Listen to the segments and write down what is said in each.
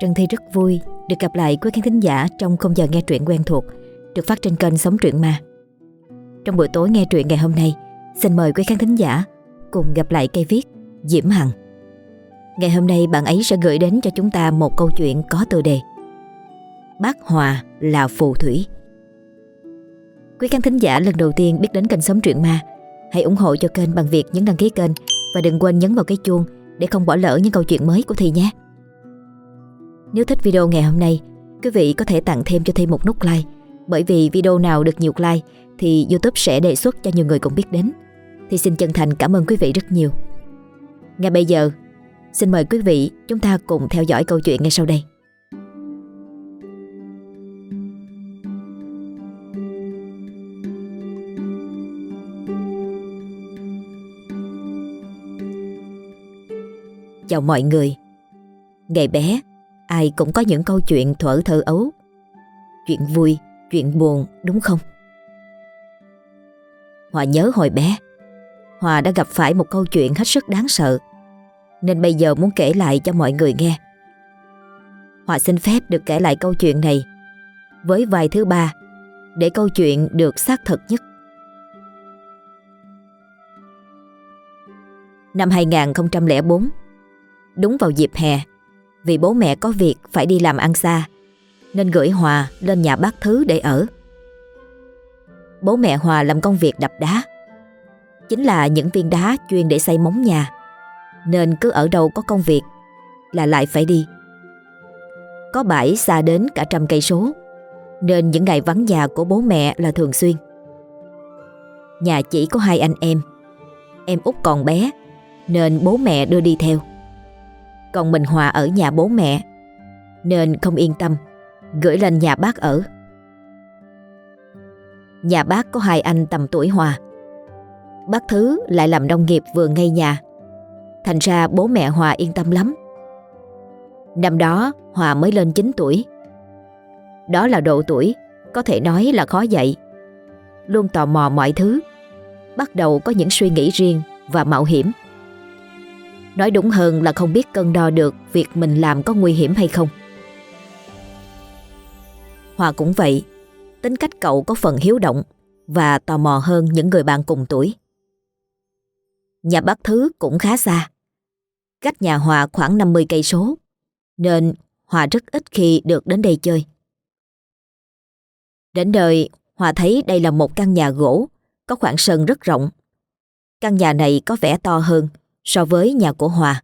Trần Thi rất vui được gặp lại quý khán thính giả trong không giờ nghe truyện quen thuộc được phát trên kênh Sống Truyện Ma. Trong buổi tối nghe truyện ngày hôm nay, xin mời quý khán thính giả cùng gặp lại cây viết Diễm Hằng. Ngày hôm nay bạn ấy sẽ gửi đến cho chúng ta một câu chuyện có tựa đề Bác Hòa là phù thủy. Quý khán thính giả lần đầu tiên biết đến kênh Sống Truyện Ma, hãy ủng hộ cho kênh bằng việc nhấn đăng ký kênh và đừng quên nhấn vào cái chuông để không bỏ lỡ những câu chuyện mới của Thi nhé. Nếu thích video ngày hôm nay, quý vị có thể tặng thêm cho Thi một nút like bởi vì video nào được nhiều like thì YouTube sẽ đề xuất cho nhiều người cũng biết đến. Thì xin chân thành cảm ơn quý vị rất nhiều. Ngay bây giờ, xin mời quý vị chúng ta cùng theo dõi câu chuyện ngay sau đây. Chào mọi người. Ngày bé, ai cũng có những câu chuyện thuở thơ ấu. Chuyện vui, chuyện buồn đúng không? Hòa nhớ hồi bé, Hòa đã gặp phải một câu chuyện hết sức đáng sợ, nên bây giờ muốn kể lại cho mọi người nghe. Hòa xin phép được kể lại câu chuyện này với vài thứ ba để câu chuyện được xác thực nhất. Năm 2004, đúng vào dịp hè, vì bố mẹ có việc phải đi làm ăn xa, nên gửi Hòa lên nhà bác Thứ để ở. Bố mẹ Hòa làm công việc đập đá, chính là những viên đá chuyên để xây móng nhà, nên cứ ở đâu có công việc là lại phải đi. Có bãi xa đến cả trăm cây số, nên những ngày vắng nhà của bố mẹ là thường xuyên. Nhà chỉ có hai anh em, em út còn bé, nên bố mẹ đưa đi theo. Còn mình Hòa ở nhà bố mẹ. Nên không yên tâm, Gửi lên nhà bác ở. Nhà bác có hai anh tầm tuổi Hòa. Bác Thứ lại làm nông nghiệp vừa ngay nhà. Thành ra bố mẹ Hòa yên tâm lắm. Năm đó, Hòa mới lên 9 tuổi. Đó là độ tuổi, Có thể nói là khó dạy. Luôn tò mò mọi thứ. Bắt đầu có những suy nghĩ riêng Và mạo hiểm. Nói đúng hơn là không biết cân đo được việc mình làm có nguy hiểm hay không. Hòa cũng vậy, tính cách cậu có phần hiếu động và tò mò hơn những người bạn cùng tuổi. Nhà bác Thứ cũng khá xa, cách nhà Hòa khoảng 50 cây số, nên Hòa rất ít khi được đến đây chơi. Đến đời, Hòa thấy đây là một căn nhà gỗ, có khoảng sân rất rộng. Căn nhà này có vẻ to hơn so với nhà của Hòa.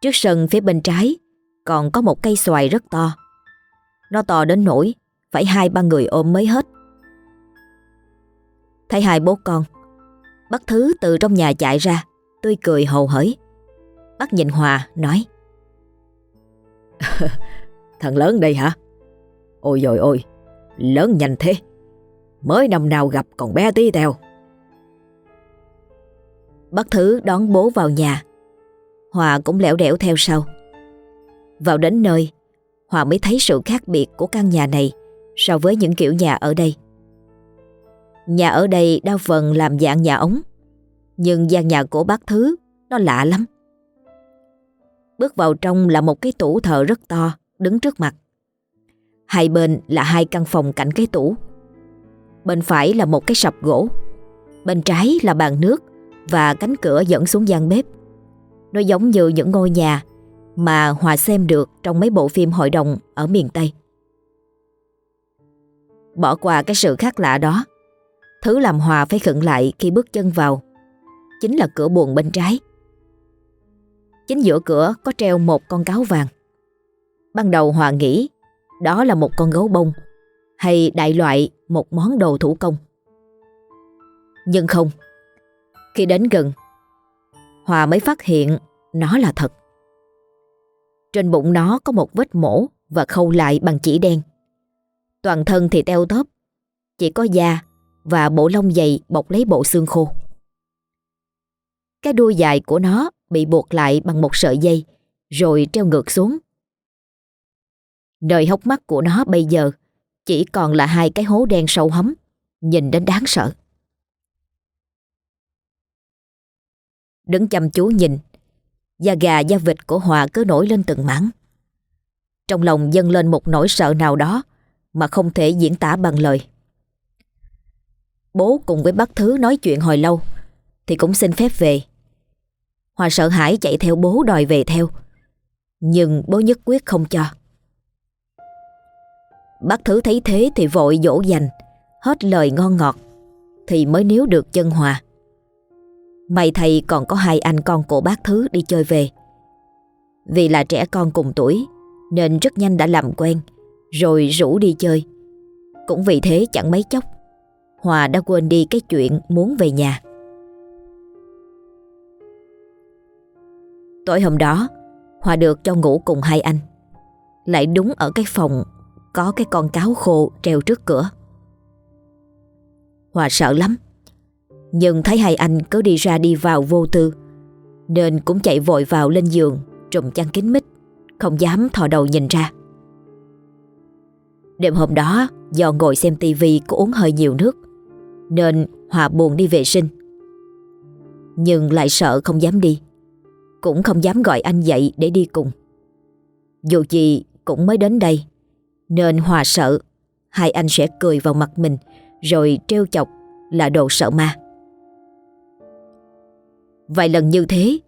Trước sân phía bên trái còn có một cây xoài rất to. Nó to đến nỗi phải hai ba người ôm mới hết. Thấy hai bố con, bác Thứ từ trong nhà chạy ra, tươi cười hồ hởi. Bác nhìn Hòa nói Thằng lớn đây hả? Ôi dồi ôi, lớn nhanh thế. Mới năm nào gặp còn bé tí teo. Bác Thứ đón bố vào nhà. Hòa cũng lẻo đẻo theo sau. Vào đến nơi, Hòa mới thấy sự khác biệt của căn nhà này so với những kiểu nhà ở đây. Nhà ở đây đa phần làm dạng nhà ống, nhưng gian nhà của bác Thứ nó lạ lắm. Bước vào trong là một cái tủ thờ rất to đứng trước mặt. Hai bên là hai căn phòng cạnh cái tủ. Bên phải là một cái sập gỗ. Bên trái là bàn nước và cánh cửa dẫn xuống gian bếp. Nó giống như những ngôi nhà mà Hòa xem được trong mấy bộ phim hội đồng ở miền Tây. Bỏ qua cái sự khác lạ đó, thứ làm Hòa phải khựng lại khi bước chân vào chính là cửa buồng bên trái. Chính giữa cửa có treo một con cáo vàng. Ban đầu Hòa nghĩ đó là một con gấu bông hay đại loại một món đồ thủ công. Nhưng không, khi đến gần, Hòa mới phát hiện nó là thật. Trên bụng nó có một vết mổ và khâu lại bằng chỉ đen. Toàn thân thì teo tóp, chỉ có da và bộ lông dày bọc lấy bộ xương khô. Cái đuôi dài của nó bị buộc lại bằng một sợi dây rồi treo ngược xuống. Nơi hốc mắt của nó bây giờ chỉ còn là hai cái hố đen sâu hấm, nhìn đến đáng sợ. Đứng chăm chú nhìn Da gà da vịt của Hòa cứ nổi lên từng mảng. Trong lòng dâng lên một nỗi sợ nào đó mà không thể diễn tả bằng lời. Bố cùng với bác Thứ nói chuyện hồi lâu thì cũng xin phép về. Hòa sợ hãi chạy theo bố đòi về theo. Nhưng bố nhất quyết không cho. Bác Thứ thấy thế thì vội dỗ dành, hết lời ngon ngọt, thì mới níu được chân Hòa. May thầy còn có hai anh con của bác Thứ đi chơi về. Vì là trẻ con cùng tuổi, nên rất nhanh đã làm quen, rồi rủ đi chơi. Cũng vì thế chẳng mấy chốc, Hòa đã quên đi cái chuyện muốn về nhà. Tối hôm đó, Hòa được cho ngủ cùng hai anh Lại đúng ở cái phòng Có cái con cáo khô treo trước cửa Hòa sợ lắm nhưng thấy hai anh cứ đi ra đi vào vô tư, Nên cũng chạy vội vào lên giường, Trùm chăn kín mít, Không dám thò đầu nhìn ra. Đêm hôm đó, Do ngồi xem tivi có uống hơi nhiều nước, Nên Hòa buồn đi vệ sinh. Nhưng lại sợ không dám đi, Cũng không dám gọi anh dậy để đi cùng. Dù gì cũng mới đến đây, Nên Hòa sợ Hai anh sẽ cười vào mặt mình, Rồi trêu chọc là đồ sợ ma. Vài lần như thế.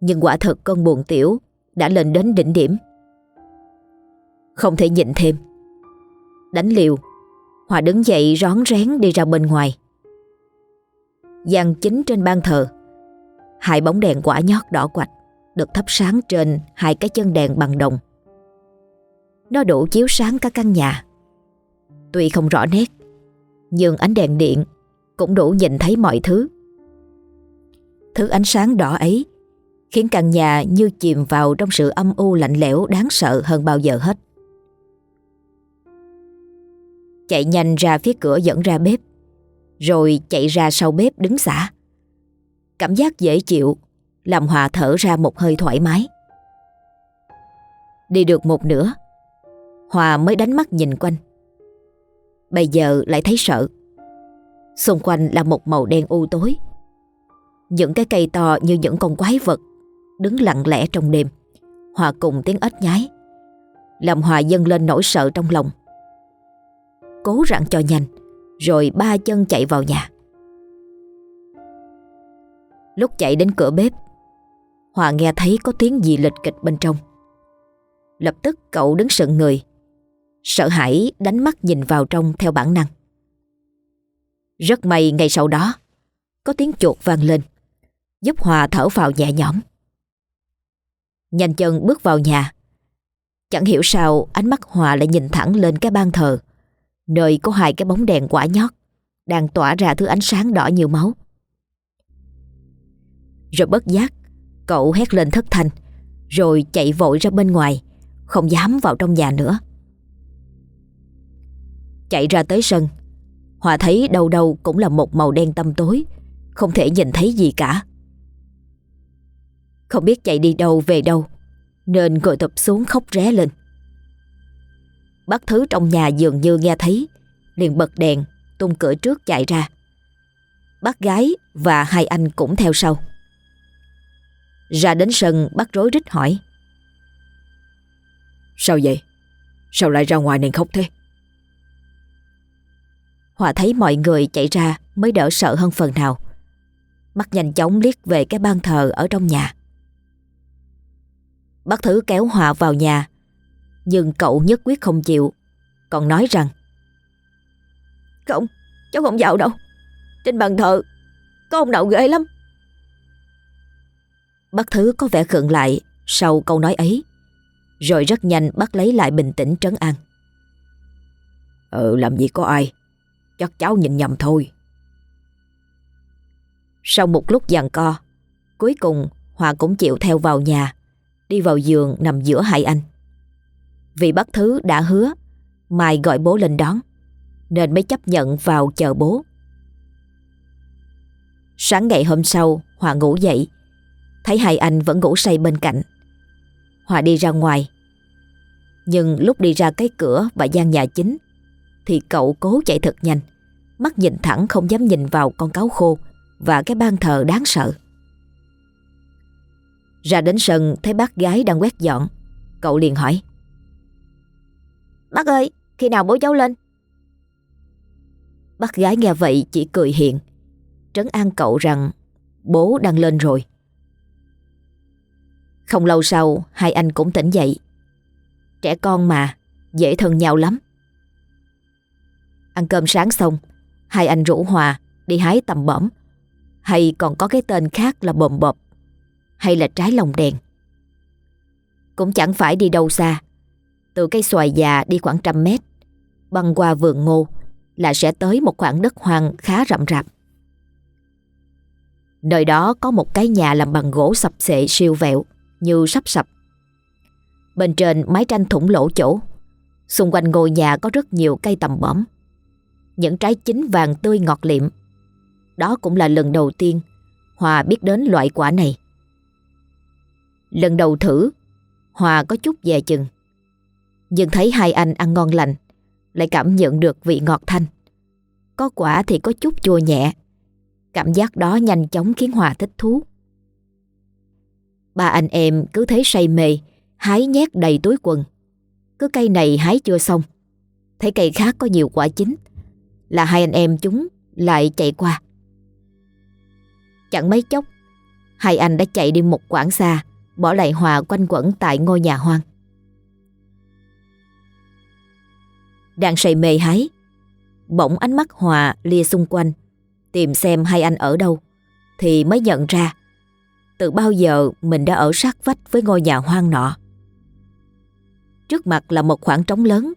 Nhưng quả thật con buồn tiểu Đã lên đến đỉnh điểm. Không thể nhịn thêm. Đánh liều, Hòa đứng dậy rón rén đi ra bên ngoài. Gian chính trên ban thờ, Hai bóng đèn quả nhót đỏ quạch Được thắp sáng trên hai cái chân đèn bằng đồng. Nó đủ chiếu sáng cả căn nhà. Tuy không rõ nét, Nhưng ánh đèn điện Cũng đủ nhìn thấy mọi thứ. Thứ ánh sáng đỏ ấy Khiến căn nhà như chìm vào Trong sự âm u lạnh lẽo đáng sợ hơn bao giờ hết. Chạy nhanh ra phía cửa dẫn ra bếp, Rồi chạy ra sau bếp đứng xả. Cảm giác dễ chịu, Làm Hòa thở ra một hơi thoải mái. Đi được một nửa, Hòa mới đánh mắt nhìn quanh. Bây giờ lại thấy sợ. Xung quanh là một màu đen u tối. Những cái cây to như những con quái vật Đứng lặng lẽ trong đêm. Hòa cùng tiếng ếch nhái. Làm Hòa dâng lên nỗi sợ trong lòng. Cố rặn cho nhanh, Rồi ba chân chạy vào nhà. Lúc chạy đến cửa bếp, Hòa nghe thấy có tiếng gì lịch kịch bên trong. Lập tức cậu đứng sững người. Sợ hãi đánh mắt nhìn vào trong theo bản năng. Rất may ngay sau đó, Có tiếng chuột vang lên. Giúp Hòa thở vào nhẹ nhõm. Nhanh chân bước vào nhà. Chẳng hiểu sao ánh mắt Hòa lại nhìn thẳng lên cái ban thờ, Nơi có hai cái bóng đèn quả nhót, Đang tỏa ra thứ ánh sáng đỏ như máu. Rồi bất giác, Cậu hét lên thất thanh, Rồi chạy vội ra bên ngoài, Không dám vào trong nhà nữa. Chạy ra tới sân Hòa thấy đâu đâu cũng là một màu đen tăm tối, Không thể nhìn thấy gì cả. Không biết chạy đi đâu về đâu Nên ngồi tập xuống khóc ré lên. Bác Thứ trong nhà dường như nghe thấy liền bật đèn tung cửa trước chạy ra. Bác gái và hai anh cũng theo sau. Ra đến sân bác rối rít hỏi. Sao vậy? Sao lại ra ngoài này khóc thế? Hòa thấy mọi người chạy ra mới đỡ sợ hơn phần nào. Mắt nhanh chóng liếc về cái ban thờ ở trong nhà Bác Thứ kéo Hòa vào nhà. Nhưng cậu nhất quyết không chịu. Còn nói rằng Không, cháu không vào đâu. Trên bàn thờ Có ông nào ghê lắm. Bác Thứ có vẻ khựng lại Sau câu nói ấy Rồi rất nhanh bác lấy lại bình tĩnh trấn an. Ừ làm gì có ai Chắc cháu nhìn nhầm thôi. Sau một lúc giằng co Cuối cùng Hòa cũng chịu theo vào nhà Đi vào giường nằm giữa hai anh. Vì bác Thứ đã hứa, Mai gọi bố lên đón, Nên mới chấp nhận vào chờ bố. Sáng ngày hôm sau, Hòa ngủ dậy, Thấy hai anh vẫn ngủ say bên cạnh. Hòa đi ra ngoài. Nhưng lúc đi ra cái cửa và gian nhà chính, Thì cậu cố chạy thật nhanh, Mắt nhìn thẳng không dám nhìn vào con cáo khô Và cái ban thờ đáng sợ. Ra đến sân, thấy bác gái đang quét dọn. Cậu liền hỏi. Bác ơi, khi nào bố cháu lên? Bác gái nghe vậy chỉ cười hiện Trấn an cậu rằng, Bố đang lên rồi. Không lâu sau, Hai anh cũng tỉnh dậy. Trẻ con mà, Dễ thân nhau lắm. Ăn cơm sáng xong, Hai anh rủ Hòa đi hái tầm bẩm. Hay còn có cái tên khác là bồm bộp. Hay là trái lồng đèn? Cũng chẳng phải đi đâu xa. Từ cây xoài già đi khoảng trăm mét, Băng qua vườn ngô Là sẽ tới một khoảng đất hoang khá rậm rạp. Nơi đó có một cái nhà làm bằng gỗ sập xệ siêu vẹo Như sắp sập. Bên trên mái tranh thủng lỗ chỗ, Xung quanh ngôi nhà có rất nhiều cây tầm bõm Những trái chín vàng tươi ngọt liệm. Đó cũng là lần đầu tiên Hòa biết đến loại quả này. Lần đầu thử. Hòa có chút dè chừng. Nhưng thấy hai anh ăn ngon lành, Lại cảm nhận được vị ngọt thanh. Có quả thì có chút chua nhẹ. Cảm giác đó nhanh chóng khiến Hòa thích thú. Ba anh em cứ thấy say mê, Hái nhét đầy túi quần. Cứ cây này hái chưa xong, Thấy cây khác có nhiều quả chín, Là hai anh em chúng lại chạy qua. Chẳng mấy chốc, Hai anh đã chạy đi một quãng xa. Bỏ lại Hòa quanh quẩn tại ngôi nhà hoang. Đang say mê hái, Bỗng ánh mắt Hòa lia xung quanh, Tìm xem hai anh ở đâu, Thì mới nhận ra Từ bao giờ mình đã ở sát vách với ngôi nhà hoang nọ. Trước mặt là một khoảng trống lớn,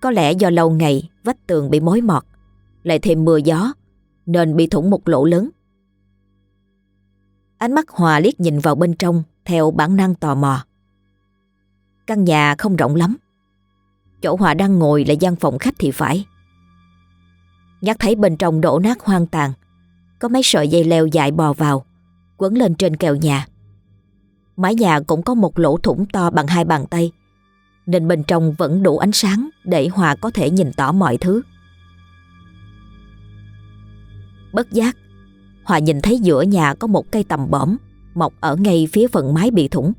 Có lẽ do lâu ngày vách tường bị mối mọt, Lại thêm mưa gió, Nên bị thủng một lỗ lớn. Ánh mắt Hòa liếc nhìn vào bên trong, Theo bản năng tò mò. Căn nhà không rộng lắm. Chỗ Hòa đang ngồi là gian phòng khách thì phải. Nhắc thấy bên trong đổ nát hoang tàn, Có mấy sợi dây leo dài bò vào, Quấn lên trên kèo nhà. Mái nhà cũng có một lỗ thủng to bằng hai bàn tay, Nên bên trong vẫn đủ ánh sáng Để Hòa có thể nhìn tỏ mọi thứ. Bất giác Hòa nhìn thấy giữa nhà có một cây tầm bõm Mọc ở ngay phía phần mái bị thủng.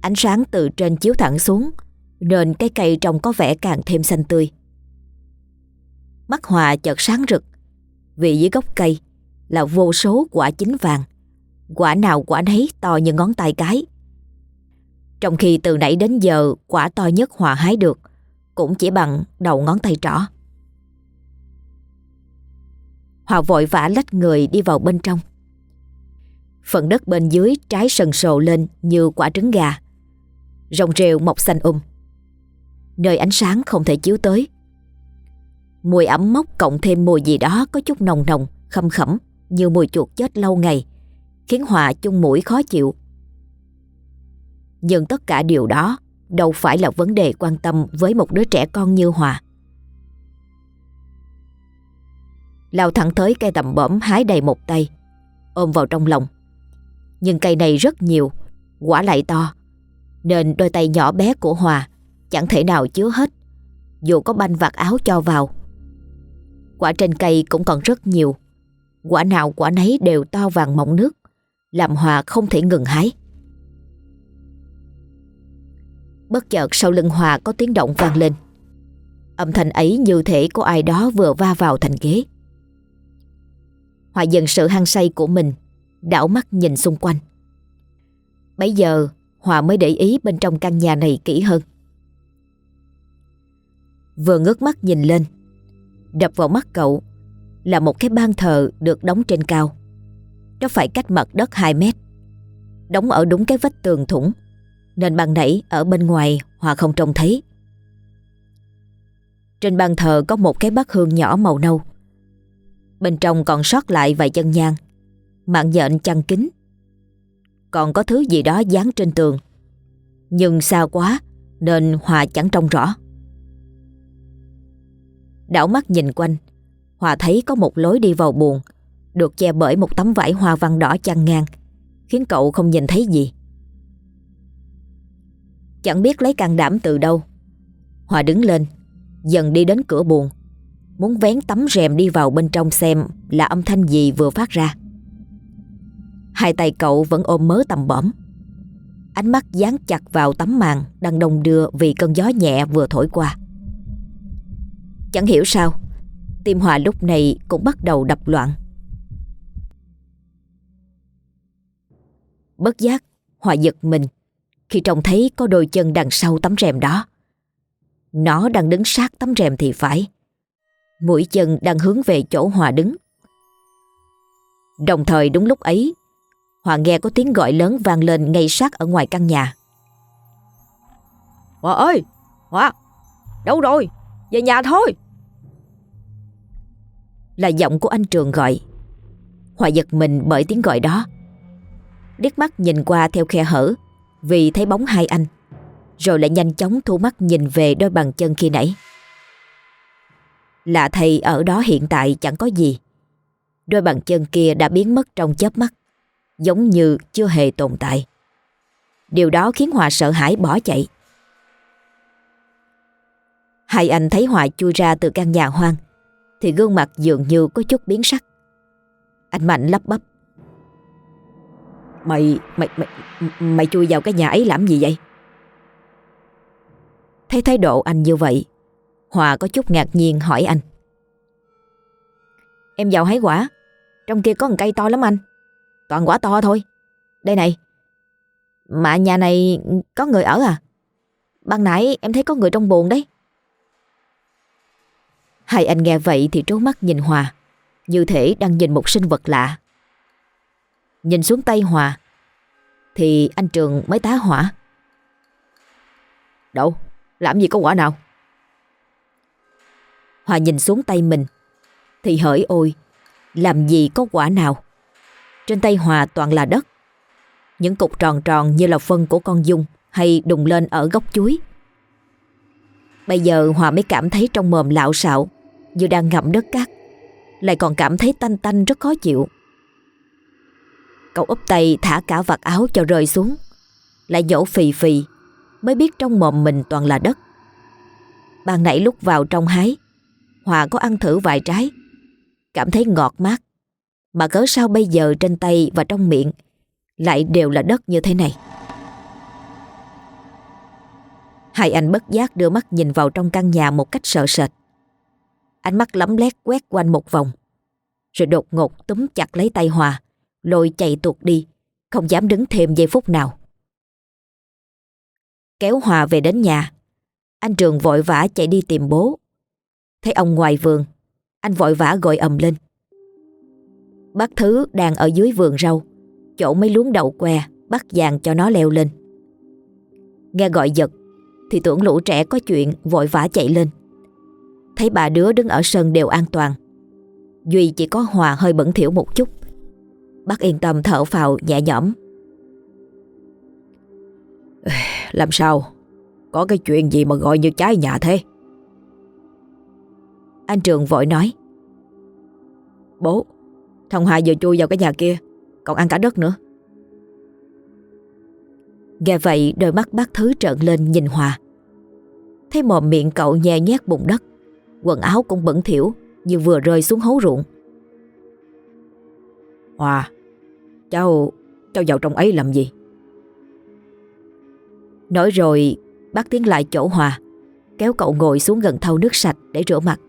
Ánh sáng từ trên chiếu thẳng xuống, Nên cái cây trông có vẻ càng thêm xanh tươi. Mắt Hòa chợt sáng rực, Vì dưới gốc cây Là vô số quả chín vàng, Quả nào quả nấy to như ngón tay cái. Trong khi từ nãy đến giờ Quả to nhất Hòa hái được, Cũng chỉ bằng đầu ngón tay trỏ. Hòa vội vã lách người đi vào bên trong Phần đất bên dưới trái sần sồ lên như quả trứng gà Rồng rêu mọc xanh um Nơi ánh sáng không thể chiếu tới Mùi ẩm mốc cộng thêm mùi gì đó có chút nồng nồng, khâm khẩm như mùi chuột chết lâu ngày, khiến Hòa chung mũi khó chịu. Nhưng tất cả điều đó đâu phải là vấn đề quan tâm với một đứa trẻ con như Hòa. Lao thẳng tới cây tầm bõm hái đầy một tay, ôm vào trong lòng. Nhưng cây này rất nhiều, quả lại to, nên đôi tay nhỏ bé của Hòa chẳng thể nào chứa hết, dù có banh vạt áo cho vào. Quả trên cây cũng còn rất nhiều Quả nào quả nấy đều to vàng mọng nước Làm Hòa không thể ngừng hái. Bất chợt sau lưng Hòa có tiếng động vang lên. Âm thanh ấy như thể có ai đó vừa va vào thành ghế. Hòa dần sự hăng say của mình, Đảo mắt nhìn xung quanh. Bây giờ, Hòa mới để ý bên trong căn nhà này kỹ hơn. Vừa ngước mắt nhìn lên, Đập vào mắt cậu Là một cái ban thờ được đóng trên cao. Nó phải cách mặt đất 2 mét, Đóng ở đúng cái vách tường thủng, Nên ban nãy ở bên ngoài Hòa không trông thấy. Trên ban thờ có một cái bát hương nhỏ màu nâu. Bên trong còn sót lại vài chân nhang. Mạng nhện chăn kính Còn có thứ gì đó dán trên tường. Nhưng xa quá, Nên Hòa chẳng trông rõ. Đảo mắt nhìn quanh, Hòa thấy có một lối đi vào buồn Được che bởi một tấm vải hoa văn đỏ chăn ngang, Khiến cậu không nhìn thấy gì. Chẳng biết lấy can đảm từ đâu. Hòa đứng lên, Dần đi đến cửa buồn Muốn vén tấm rèm đi vào bên trong xem Là âm thanh gì vừa phát ra. Hai tay cậu vẫn ôm mớ tầm bõm Ánh mắt dán chặt vào tấm màn Đang đông đưa vì cơn gió nhẹ vừa thổi qua. Chẳng hiểu sao, Tim Hòa lúc này cũng bắt đầu đập loạn. Bất giác, Hòa giật mình Khi trông thấy có đôi chân đằng sau tấm rèm đó. Nó đang đứng sát tấm rèm thì phải. Mũi chân đang hướng về chỗ Hòa đứng. Đồng thời đúng lúc ấy Hòa nghe có tiếng gọi lớn vang lên ngay sát ở ngoài căn nhà. Hòa ơi Hòa Đâu rồi? Về nhà thôi. Là giọng của anh Trường gọi. Hòa giật mình bởi tiếng gọi đó. Điếc mắt nhìn qua theo khe hở Vì thấy bóng hai anh Rồi lại nhanh chóng thu mắt nhìn về đôi bàn chân khi nãy là thầy ở đó hiện tại chẳng có gì. Đôi bàn chân kia đã biến mất trong chớp mắt Giống như chưa hề tồn tại. Điều đó khiến Hòa sợ hãi bỏ chạy. Hai anh thấy Hòa chui ra từ căn nhà hoang Thì gương mặt dường như có chút biến sắc. Anh Mạnh lắp bắp Mày, mày, mày, mày chui vào cái nhà ấy làm gì vậy? Thấy thái độ anh như vậy Hòa có chút ngạc nhiên hỏi anh. Em vào hái quả? Trong kia có một cây to lắm anh. Toàn quả to thôi. Đây này. Mà nhà này có người ở à? Ban nãy em thấy có người trong buồn đấy. Hai anh nghe vậy thì trố mắt nhìn Hòa. Như thể đang nhìn một sinh vật lạ. Nhìn xuống tay Hòa Thì anh Trường mới tá hỏa. Đâu, làm gì có quả nào? Hòa nhìn xuống tay mình. Thì hỡi ôi, Làm gì có quả nào? Trên tay Hòa toàn là đất. Những cục tròn tròn như là phân của con dung Hay đùng lên ở gốc chuối. Bây giờ Hòa mới cảm thấy trong mồm lạo xạo, Như đang ngậm đất cát. Lại còn cảm thấy tanh tanh rất khó chịu. Cậu úp tay thả cả vạt áo cho rơi xuống. Lại nhổ phì phì, Mới biết trong mồm mình toàn là đất. Ban nãy lúc vào trong hái Hòa có ăn thử vài trái. Cảm thấy ngọt mát. Mà cớ sao bây giờ trên tay và trong miệng Lại đều là đất như thế này? Hai anh bất giác đưa mắt nhìn vào trong căn nhà một cách sợ sệt. Ánh mắt lấm lét quét quanh một vòng. Rồi đột ngột túm chặt lấy tay Hòa, Lôi chạy tuột đi, Không dám đứng thêm giây phút nào. Kéo Hòa về đến nhà. Anh Trường vội vã chạy đi tìm bố. Thấy ông ngoài vườn. Anh vội vã gọi ầm lên. Bác Thứ đang ở dưới vườn rau, Chỗ mấy luống đậu que Bắt vàng cho nó leo lên. Nghe gọi giật, Thì tưởng lũ trẻ có chuyện, vội vã chạy lên. Thấy bà đứa đứng ở sân đều an toàn. Duy chỉ có Hòa hơi bẩn thỉu một chút. Bác yên tâm thở phào nhẹ nhõm. Làm sao? Có cái chuyện gì mà gọi như trái nhà thế? Anh Trường vội nói. Bố, Thằng Hòa vừa chui vào cái nhà kia, Còn ăn cả đất nữa. Nghe vậy, đôi mắt bác Thứ trợn lên nhìn Hòa. Thấy mồm miệng cậu nhè nhét bụng đất, Quần áo cũng bẩn thỉu Như vừa rơi xuống hố ruộng. Hòa, Cháu Cháu vào trong ấy làm gì? Nói rồi, bác tiến lại chỗ Hòa, Kéo cậu ngồi xuống gần thau nước sạch để rửa mặt.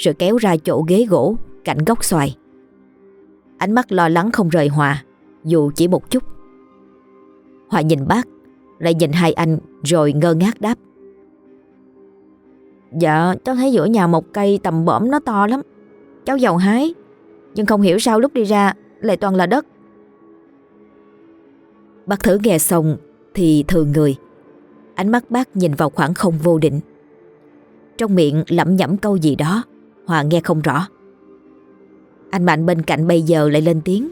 Rồi kéo ra chỗ ghế gỗ, Cạnh góc xoài. Ánh mắt lo lắng không rời Hòa, Dù chỉ một chút. Hòa nhìn bác, Lại nhìn hai anh, rồi ngơ ngác đáp. Dạ cháu thấy giữa nhà một cây tầm bõm nó to lắm. Cháu giàu hái, Nhưng không hiểu sao lúc đi ra Lại toàn là đất. Bác thử nghe xong Thì thường người. Ánh mắt bác nhìn vào khoảng không vô định. Trong miệng lẩm nhẩm câu gì đó Hòa nghe không rõ. Anh Mạnh bên cạnh bây giờ lại lên tiếng.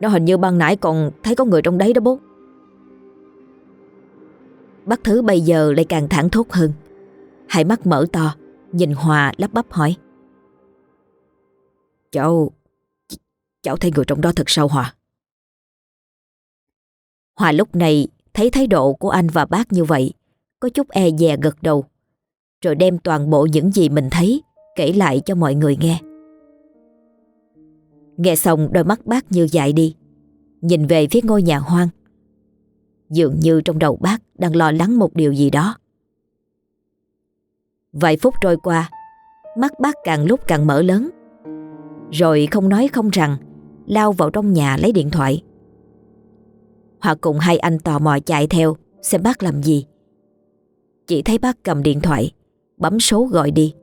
Nó hình như ban nãy còn thấy có người trong đấy đó bố. Bác Thứ bây giờ lại càng thẳng thốt hơn. Hai mắt mở to, Nhìn Hòa lắp bắp hỏi. Cháu Cháu thấy người trong đó thật sao Hòa? Hòa lúc này thấy thái độ của anh và bác như vậy, Có chút e dè gật đầu. Rồi đem toàn bộ những gì mình thấy Kể lại cho mọi người nghe. Nghe xong, đôi mắt bác như dại đi, Nhìn về phía ngôi nhà hoang. Dường như trong đầu bác đang lo lắng một điều gì đó. Vài phút trôi qua, Mắt bác càng lúc càng mở lớn. Rồi không nói không rằng, Lao vào trong nhà lấy điện thoại. Họ cùng hai anh tò mò chạy theo Xem bác làm gì. Chỉ thấy bác cầm điện thoại Bấm số gọi đi.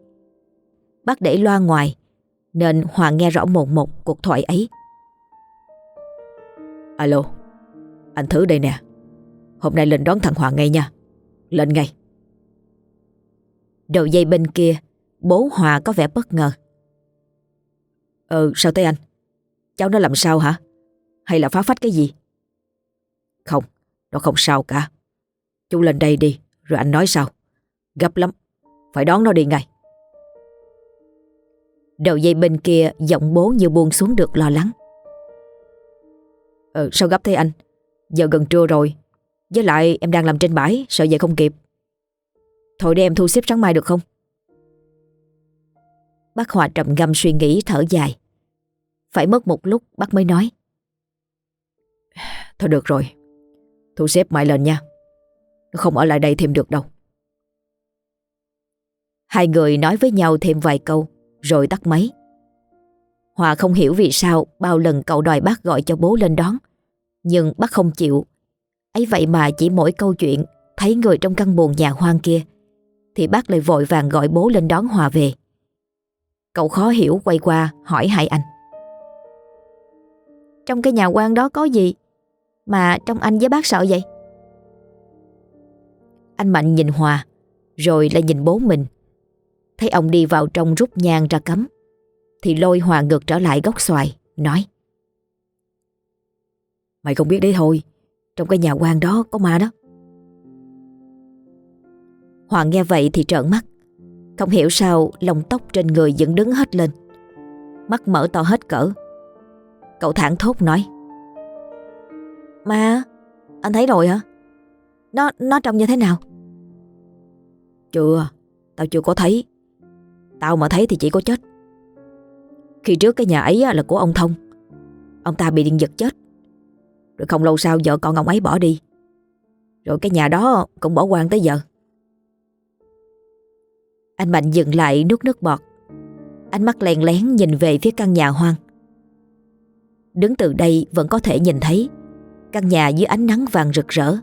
Bác để loa ngoài Nên Hòa nghe rõ một một cuộc thoại ấy. Alo Anh Thứ đây nè. Hôm nay lên đón thằng Hoàng ngay nha. Lên ngay. Đầu dây bên kia Bố Hòa có vẻ bất ngờ. Ừ sao tới anh? Cháu nó làm sao hả? Hay là phá phách cái gì? Không Nó không sao cả. Chú lên đây đi Rồi anh nói sao Gấp lắm phải đón nó đi ngay. Đầu dây bên kia giọng bố như buông xuống được lo lắng. Ừ sao gấp thế anh? Giờ gần trưa rồi. Với lại em đang làm trên bãi, Sợ về không kịp. Thôi để em thu xếp sáng mai được không? Bác Hòa trầm ngâm suy nghĩ thở dài. Phải mất một lúc bác mới nói. Thôi được rồi. Thu xếp mai lên nha. Không ở lại đây thêm được đâu. Hai người nói với nhau thêm vài câu, Rồi tắt máy. Hòa không hiểu vì sao bao lần cậu đòi bác gọi cho bố lên đón, Nhưng bác không chịu. Ấy vậy mà chỉ mỗi câu chuyện, Thấy người trong căn buồn nhà hoang kia, Thì bác lại vội vàng gọi bố lên đón Hòa về. Cậu khó hiểu quay qua hỏi hai anh. Trong cái nhà quan đó có gì Mà trong anh với bác sợ vậy? Anh Mạnh nhìn Hòa, Rồi lại nhìn bố mình. Thấy ông đi vào trong rút nhang ra cấm Thì lôi Hòa ngược trở lại gốc xoài Nói. Mày không biết đấy thôi Trong cái nhà quan đó có ma đó. Hòa nghe vậy thì trợn mắt Không hiểu sao lông tóc trên người vẫn đứng hết lên Mắt mở to hết cỡ. Cậu thẳng thốt nói. Ma Anh thấy rồi hả? Nó nó trông như thế nào? Chưa Tao chưa có thấy Tao mà thấy thì chỉ có chết. Khi trước cái nhà ấy là của ông Thông. Ông ta bị điện giật chết. Rồi không lâu sau vợ con ông ấy bỏ đi. Rồi cái nhà đó cũng bỏ quan tới giờ. Anh Mạnh dừng lại nuốt nước bọt. Ánh mắt lèn lén nhìn về phía căn nhà hoang. Đứng từ đây vẫn có thể nhìn thấy. Căn nhà dưới ánh nắng vàng rực rỡ,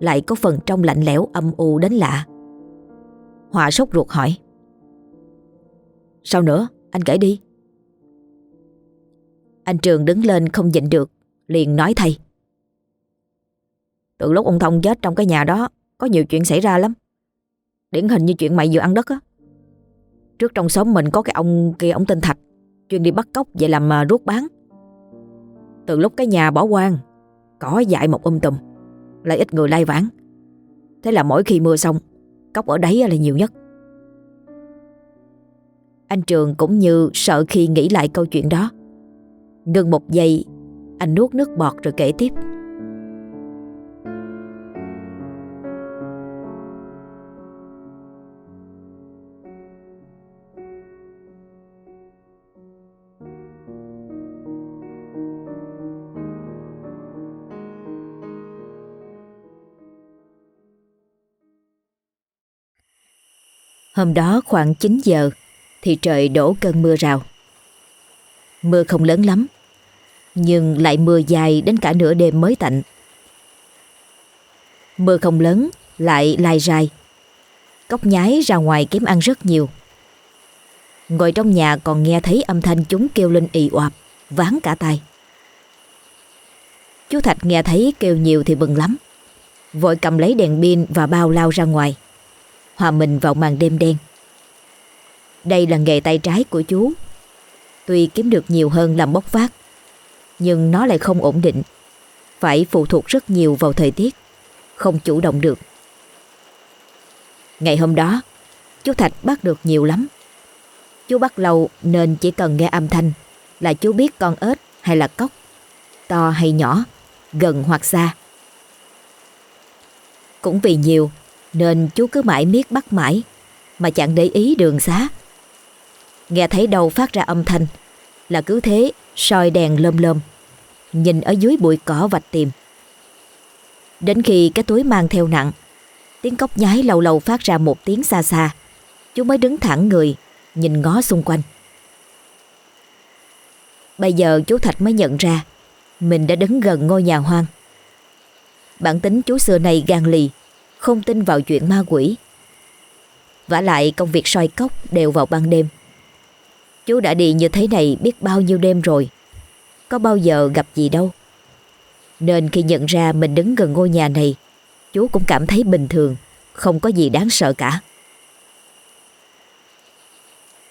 Lại có phần trong lạnh lẽo âm u đến lạ. Họa sốt ruột hỏi. Sao nữa? Anh kể đi. Anh Trường đứng lên không nhịn được Liền nói thay. Từ lúc ông Thông chết trong cái nhà đó Có nhiều chuyện xảy ra lắm. Điển hình như chuyện mày vừa ăn đất á. Trước trong xóm mình có cái ông kia Ông tên Thạch Chuyên đi bắt cóc về làm à, ruốc bán. Từ lúc cái nhà bỏ hoang Cỏ dại một um tùm Lại ít người lai vãng. Thế là mỗi khi mưa xong Cóc ở đấy là nhiều nhất. Anh Trường cũng như sợ khi nghĩ lại câu chuyện đó. Ngừng một giây, Anh nuốt nước bọt rồi kể tiếp. Hôm đó khoảng 9 giờ thì trời đổ cơn mưa rào. Mưa không lớn lắm, nhưng lại mưa dài đến cả nửa đêm mới tạnh. Mưa không lớn, lại lai rai. Cốc nhái ra ngoài kiếm ăn rất nhiều. Ngồi trong nhà còn nghe thấy âm thanh chúng kêu lên ì oạp, ván cả tay. Chú Thạch nghe thấy kêu nhiều thì bừng lắm. Vội cầm lấy đèn pin và bao lao ra ngoài. Hòa mình vào màn đêm đen. Đây là nghề tay trái của chú. Tuy kiếm được nhiều hơn làm bốc vác, nhưng nó lại không ổn định. Phải phụ thuộc rất nhiều vào thời tiết, không chủ động được. Ngày hôm đó, chú Thạch bắt được nhiều lắm. Chú bắt lâu nên chỉ cần nghe âm thanh là chú biết con ếch hay là cóc, to hay nhỏ, gần hoặc xa. Cũng vì nhiều nên chú cứ mãi miết bắt mãi mà chẳng để ý đường xá. Nghe thấy đầu phát ra âm thanh là cứ thế soi đèn lơm lơm, nhìn ở dưới bụi cỏ vạch tìm. Đến khi cái túi mang theo nặng, tiếng cốc nhái lâu lâu phát ra một tiếng xa xa, chú mới đứng thẳng người, nhìn ngó xung quanh. Bây giờ chú Thạch mới nhận ra mình đã đứng gần ngôi nhà hoang. Bản tính chú xưa này gan lì, không tin vào chuyện ma quỷ. vả lại công việc soi cốc đều vào ban đêm. Chú đã đi như thế này biết bao nhiêu đêm rồi, có bao giờ gặp gì đâu. Nên khi nhận ra mình đứng gần ngôi nhà này, chú cũng cảm thấy bình thường, không có gì đáng sợ cả.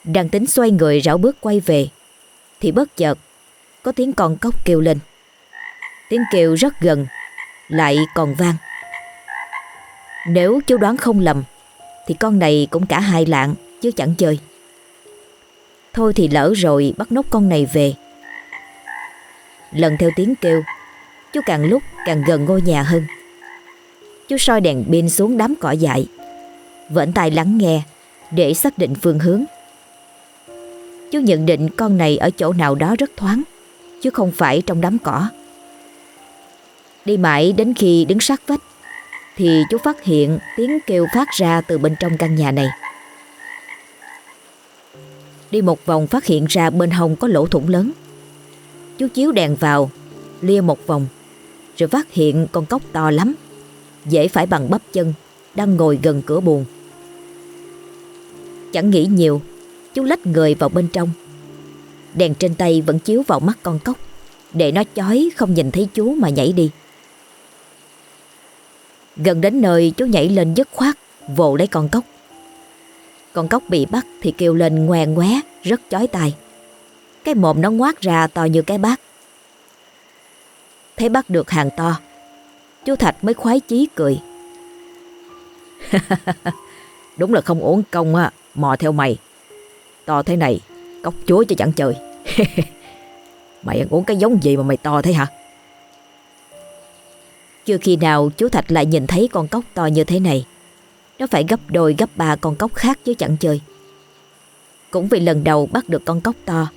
Đang tính xoay người rảo bước quay về, thì bất chợt có tiếng con cóc kêu lên. Tiếng kêu rất gần, lại còn vang. Nếu chú đoán không lầm, thì con này cũng cả hai lạng chứ chẳng chơi. Thôi thì lỡ rồi bắt nốt con này về. Lần theo tiếng kêu, chú càng lúc càng gần ngôi nhà hơn. Chú soi đèn pin xuống đám cỏ dại, vẫn tai lắng nghe để xác định phương hướng. Chú nhận định con này ở chỗ nào đó rất thoáng, chứ không phải trong đám cỏ. Đi mãi đến khi đứng sát vách, thì chú phát hiện tiếng kêu phát ra từ bên trong căn nhà này. Đi một vòng phát hiện ra bên hông có lỗ thủng lớn. Chú chiếu đèn vào, lia một vòng, rồi phát hiện con cốc to lắm, dễ phải bằng bắp chân, đang ngồi gần cửa buồn. Chẳng nghĩ nhiều, chú lách người vào bên trong. Đèn trên tay vẫn chiếu vào mắt con cốc, để nó chói không nhìn thấy chú mà nhảy đi. Gần đến nơi chú nhảy lên dứt khoát, vồ lấy con cốc. Con cốc bị bắt thì kêu lên ngoe ngoé, rất chói tai. Cái mồm nó ngoác ra to như cái bát. Thấy bắt được hàng to, chú Thạch mới khoái chí cười. cười. Đúng là không uống công á, mò theo mày. To thế này, cốc chúa cho chẳng chơi. mày ăn uống cái giống gì mà mày to thế hả? Chưa khi nào chú Thạch lại nhìn thấy con cốc to như thế này. Nó phải gấp đôi gấp ba con cốc khác chứ chẳng chơi. Cũng vì lần đầu bắt được con cốc to,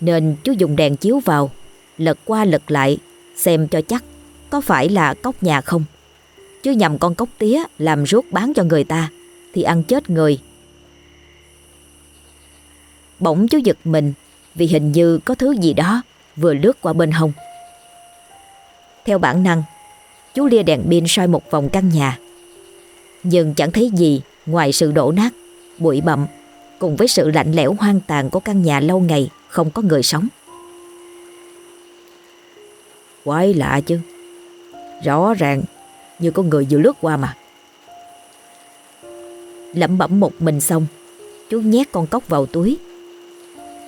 nên chú dùng đèn chiếu vào, lật qua lật lại, xem cho chắc có phải là cốc nhà không. Chứ nhầm con cốc tía làm ruốt bán cho người ta, thì ăn chết người. Bỗng chú giật mình vì hình như có thứ gì đó vừa lướt qua bên hông. Theo bản năng, chú lia đèn pin soi một vòng căn nhà. Nhưng chẳng thấy gì ngoài sự đổ nát, bụi bặm cùng với sự lạnh lẽo hoang tàn của căn nhà lâu ngày không có người sống. Quái lạ chứ. Rõ ràng như có người vừa lướt qua mà. Lẩm bẩm một mình xong, chú nhét con cốc vào túi.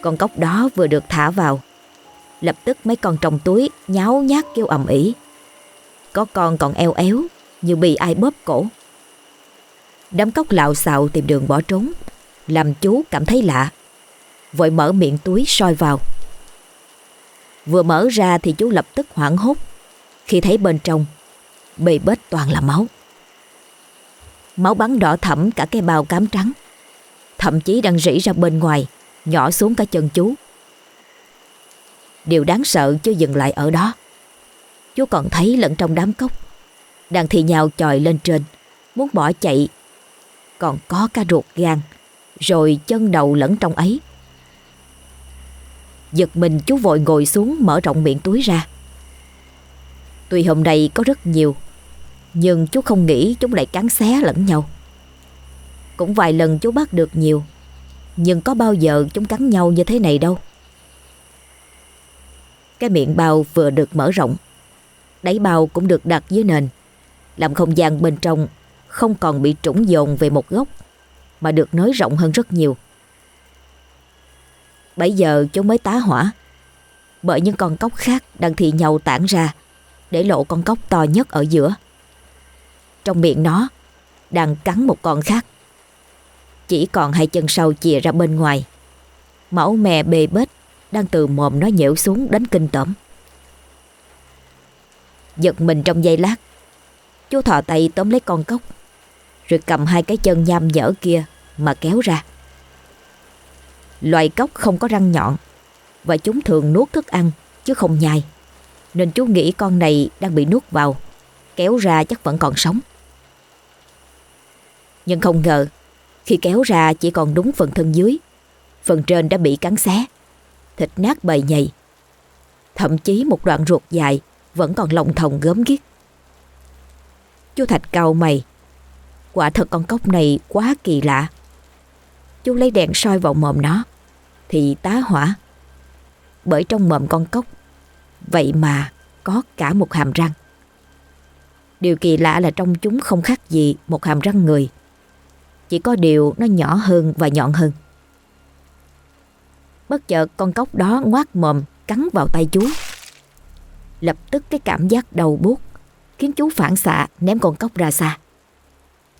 Con cốc đó vừa được thả vào, lập tức mấy con trong túi nháo nhác kêu ầm ĩ. Có con còn eo éo như bị ai bóp cổ. Đám cốc lạo xạo tìm đường bỏ trốn, làm chú cảm thấy lạ. Vội mở miệng túi soi vào. Vừa mở ra thì chú lập tức hoảng hốt khi thấy bên trong bề bết toàn là máu. Máu bắn đỏ thẫm cả cái bao cám trắng, thậm chí đang rỉ ra bên ngoài, nhỏ xuống cả chân chú. Điều đáng sợ chưa dừng lại ở đó. Chú còn thấy lẫn trong đám cốc Đang thì nhào chòi lên trên Muốn bỏ chạy còn có cả ruột gan, Rồi chân đầu lẫn trong ấy. Giật mình chú vội ngồi xuống Mở rộng miệng túi ra. Tuy hôm nay có rất nhiều, Nhưng chú không nghĩ chúng lại cắn xé lẫn nhau. Cũng vài lần chú bắt được nhiều, Nhưng có bao giờ chúng cắn nhau như thế này đâu. Cái miệng bao vừa được mở rộng, Đáy bao cũng được đặt dưới nền, Làm không gian bên trong không còn bị trũng dồn về một góc, Mà được nới rộng hơn rất nhiều. Bây giờ chúng mới tá hỏa, Bởi những con cốc khác đang thì nhau tản ra Để lộ con cốc to nhất ở giữa. Trong miệng nó Đang cắn một con khác, Chỉ còn hai chân sau chìa ra bên ngoài. Máu mè bê bết Đang từ mồm nó nhễu xuống đến kinh tởm. Giật mình trong giây lát, Chú thò tay tóm lấy con cốc rồi cầm hai cái chân nham nhở kia Mà kéo ra Loài cốc không có răng nhọn và chúng thường nuốt thức ăn chứ không nhai. Nên chú nghĩ con này đang bị nuốt vào, kéo ra chắc vẫn còn sống. Nhưng không ngờ, khi kéo ra chỉ còn đúng phần thân dưới, phần trên đã bị cắn xé, thịt nát bầy nhầy. Thậm chí một đoạn ruột dài vẫn còn lồng thòng gớm ghiếc. Chú Thạch cau mày, quả thật con cốc này quá kỳ lạ. Chú lấy đèn soi vào mồm nó, thì tá hỏa. Bởi trong mồm con cốc, vậy mà có cả một hàm răng. Điều kỳ lạ là trong chúng không khác gì một hàm răng người. Chỉ có điều nó nhỏ hơn và nhọn hơn. Bất chợt con cốc đó ngoác mồm cắn vào tay chú. Lập tức cái cảm giác đầu buốt khiến chú phản xạ ném con cốc ra xa.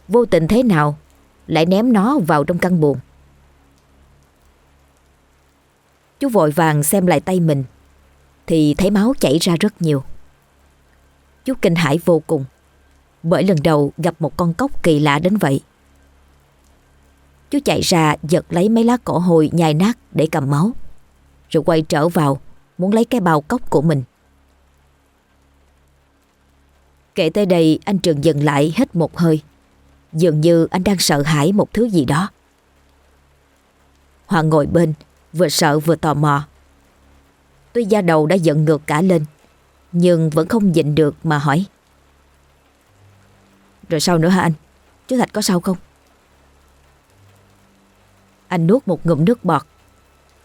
Vô tình thế nào lại ném nó vào trong căn buồng. Chú vội vàng xem lại tay mình, thì thấy máu chảy ra rất nhiều. Chú kinh hãi vô cùng, bởi lần đầu gặp một con cốc kỳ lạ đến vậy. Chú chạy ra giật lấy mấy lá cỏ hồi nhai nát để cầm máu, rồi quay trở vào muốn lấy cái bao cốc của mình. Kể tới đây, anh Trường dừng lại hết một hơi Dường như anh đang sợ hãi một thứ gì đó. Hoàng ngồi bên, Vừa sợ vừa tò mò. Tuy da đầu đã giận ngược cả lên, Nhưng vẫn không nhịn được mà hỏi. Rồi sao nữa hả anh? Chú Thạch có sao không? Anh nuốt một ngụm nước bọt,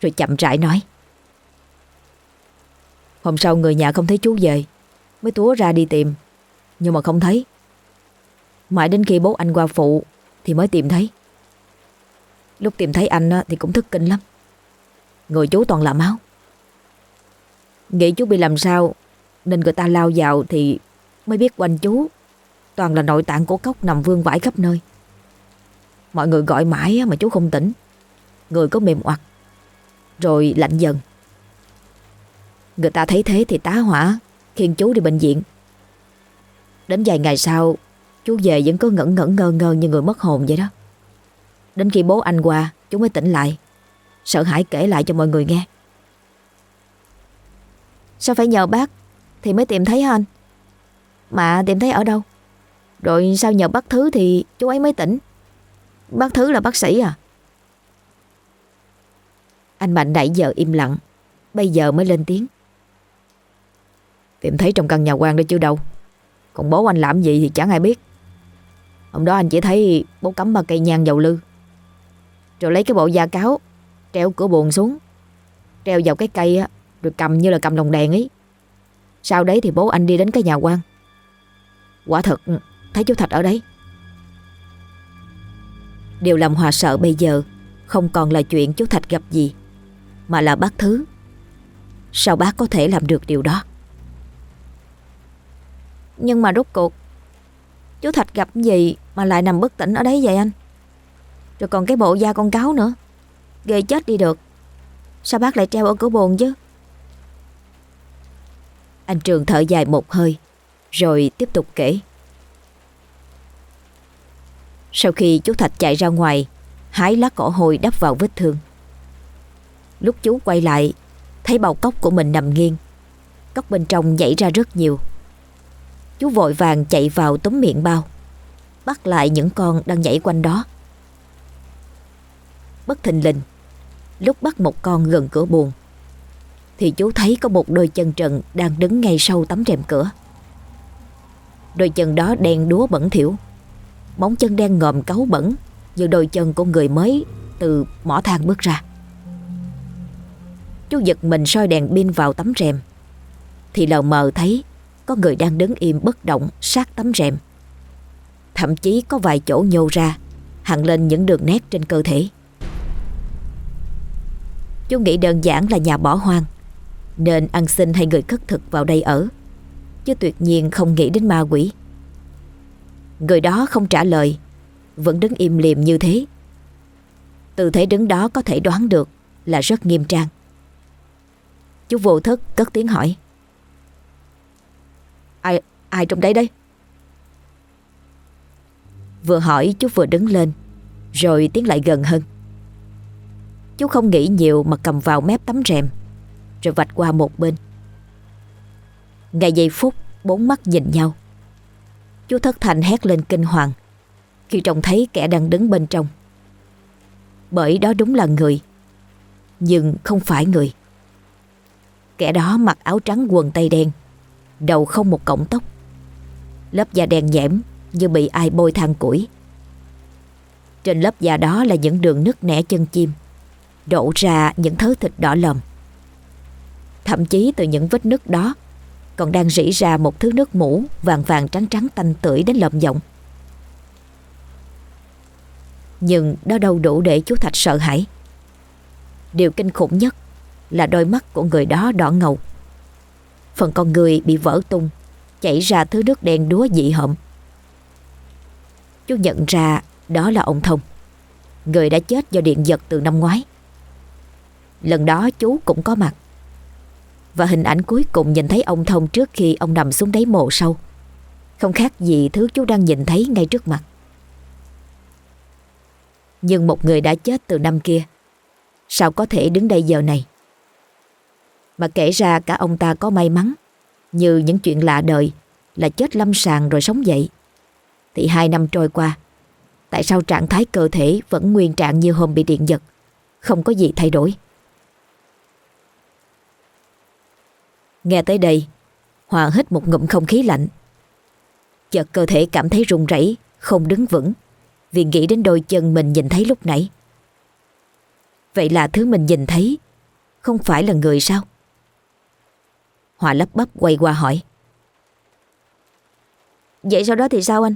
Rồi chậm rãi nói. Hôm sau người nhà không thấy chú về, Mới túa ra đi tìm, Nhưng mà không thấy. Mãi đến khi bố anh qua phụ Thì mới tìm thấy. Lúc tìm thấy anh thì cũng thức kinh lắm. Người chú toàn là máu. Nghĩ chú bị làm sao, Nên người ta lao vào thì Mới biết quanh chú Toàn là nội tạng của cốc nằm vương vãi khắp nơi. Mọi người gọi mãi mà chú không tỉnh. Người có mềm oặt, Rồi lạnh dần. Người ta thấy thế thì tá hỏa Khiêng chú đi bệnh viện. Đến vài ngày sau Chú về vẫn cứ ngẩn ngẩn ngơ ngơ như người mất hồn vậy đó. Đến khi bố anh qua, Chú mới tỉnh lại. Sợ hãi kể lại cho mọi người nghe. Sao phải nhờ bác Thì mới tìm thấy hả anh? Mà tìm thấy ở đâu? Rồi sao nhờ bác Thứ thì chú ấy mới tỉnh? Bác Thứ là bác sĩ à? Anh Mạnh nãy giờ im lặng, Bây giờ mới lên tiếng. Tìm thấy trong căn nhà quan đó chứ đâu. Còn bố anh làm gì thì chẳng ai biết. Hôm đó anh chỉ thấy bố cắm ba cây nhang dầu lư. Rồi lấy cái bộ da cáo, Treo cửa buồn xuống. Treo vào cái cây á, Rồi cầm như là cầm lồng đèn ấy. Sau đấy thì bố anh đi đến cái nhà quan. Quả thật ừ, thấy chú Thạch ở đấy. Điều làm Hòa sợ bây giờ Không còn là chuyện chú Thạch gặp gì, Mà là bác Thứ. Sao bác có thể làm được điều đó? Nhưng mà rốt cuộc Chú Thạch gặp gì mà lại nằm bất tỉnh ở đấy vậy anh? Rồi còn cái bộ da con cáo nữa. Ghê chết đi được. Sao bác lại treo ở cửa buồn chứ? Anh Trường thở dài một hơi, Rồi tiếp tục kể. Sau khi chú Thạch chạy ra ngoài, Hái lá cỏ hồi đắp vào vết thương. Lúc chú quay lại, Thấy bào cốc của mình nằm nghiêng. Cốc bên trong nhảy ra rất nhiều. Chú vội vàng chạy vào túm miệng bao, Bắt lại những con đang nhảy quanh đó. Bất thình lình, Lúc bắt một con gần cửa buồn Thì chú thấy có một đôi chân trần Đang đứng ngay sau tấm rèm cửa. Đôi chân đó đen đúa bẩn thỉu Móng chân đen ngòm cáu bẩn Như đôi chân của người mới Từ mỏ than bước ra. Chú giật mình soi đèn pin vào tấm rèm, Thì lờ mờ thấy có người đang đứng im bất động sát tấm rèm. Thậm chí có vài chỗ nhô ra, Hằn lên những đường nét trên cơ thể. Chú nghĩ đơn giản là nhà bỏ hoang, Nên ăn xin hay người cất thực vào đây ở, Chứ tuyệt nhiên không nghĩ đến ma quỷ. Người đó không trả lời, Vẫn đứng im liềm như thế. Tư thế đứng đó có thể đoán được Là rất nghiêm trang. Chú vô thức cất tiếng hỏi. Ai trong đây đây? Vừa hỏi, chú vừa đứng lên, Rồi tiến lại gần hơn. Chú không nghĩ nhiều mà cầm vào mép tấm rèm, Rồi vạch qua một bên. Ngay giây phút, Bốn mắt nhìn nhau. Chú Thất Thành hét lên kinh hoàng, Khi trông thấy kẻ đang đứng bên trong. Bởi đó đúng là người, Nhưng không phải người. Kẻ đó mặc áo trắng quần tây đen, Đầu không một cọng tóc. Lớp da đen nhẽm Như bị ai bôi than củi. Trên lớp da đó là những đường nứt nẻ chân chim, Đổ ra những thớ thịt đỏ lòm. Thậm chí từ những vết nứt đó, Còn đang rỉ ra một thứ nước mũ Vàng vàng trắng trắng tanh tưởi đến lợm giọng Nhưng đó đâu đủ để chú Thạch sợ hãi. Điều kinh khủng nhất Là đôi mắt của người đó đỏ ngầu. Phần con người bị vỡ tung Chảy ra thứ nước đen đúa dị hợm. Chú nhận ra đó là ông Thông. Người đã chết do điện giật từ năm ngoái. Lần đó chú cũng có mặt. Và hình ảnh cuối cùng nhìn thấy ông Thông trước khi ông nằm xuống đáy mộ sâu Không khác gì thứ chú đang nhìn thấy ngay trước mặt. Nhưng một người đã chết từ năm kia, Sao có thể đứng đây giờ này? Mà kể ra cả ông ta có may mắn như những chuyện lạ đời, Là chết lâm sàng rồi sống dậy. Thì hai năm trôi qua, Tại sao trạng thái cơ thể vẫn nguyên trạng như hôm bị điện giật, Không có gì thay đổi? Nghe tới đây, Hòa hít một ngụm không khí lạnh. Chợt cơ thể cảm thấy run rẩy, Không đứng vững, Vì nghĩ đến đôi chân mình nhìn thấy lúc nãy. Vậy là thứ mình nhìn thấy Không phải là người sao? Hòa lấp bắp quay qua hỏi. Vậy sau đó thì sao anh?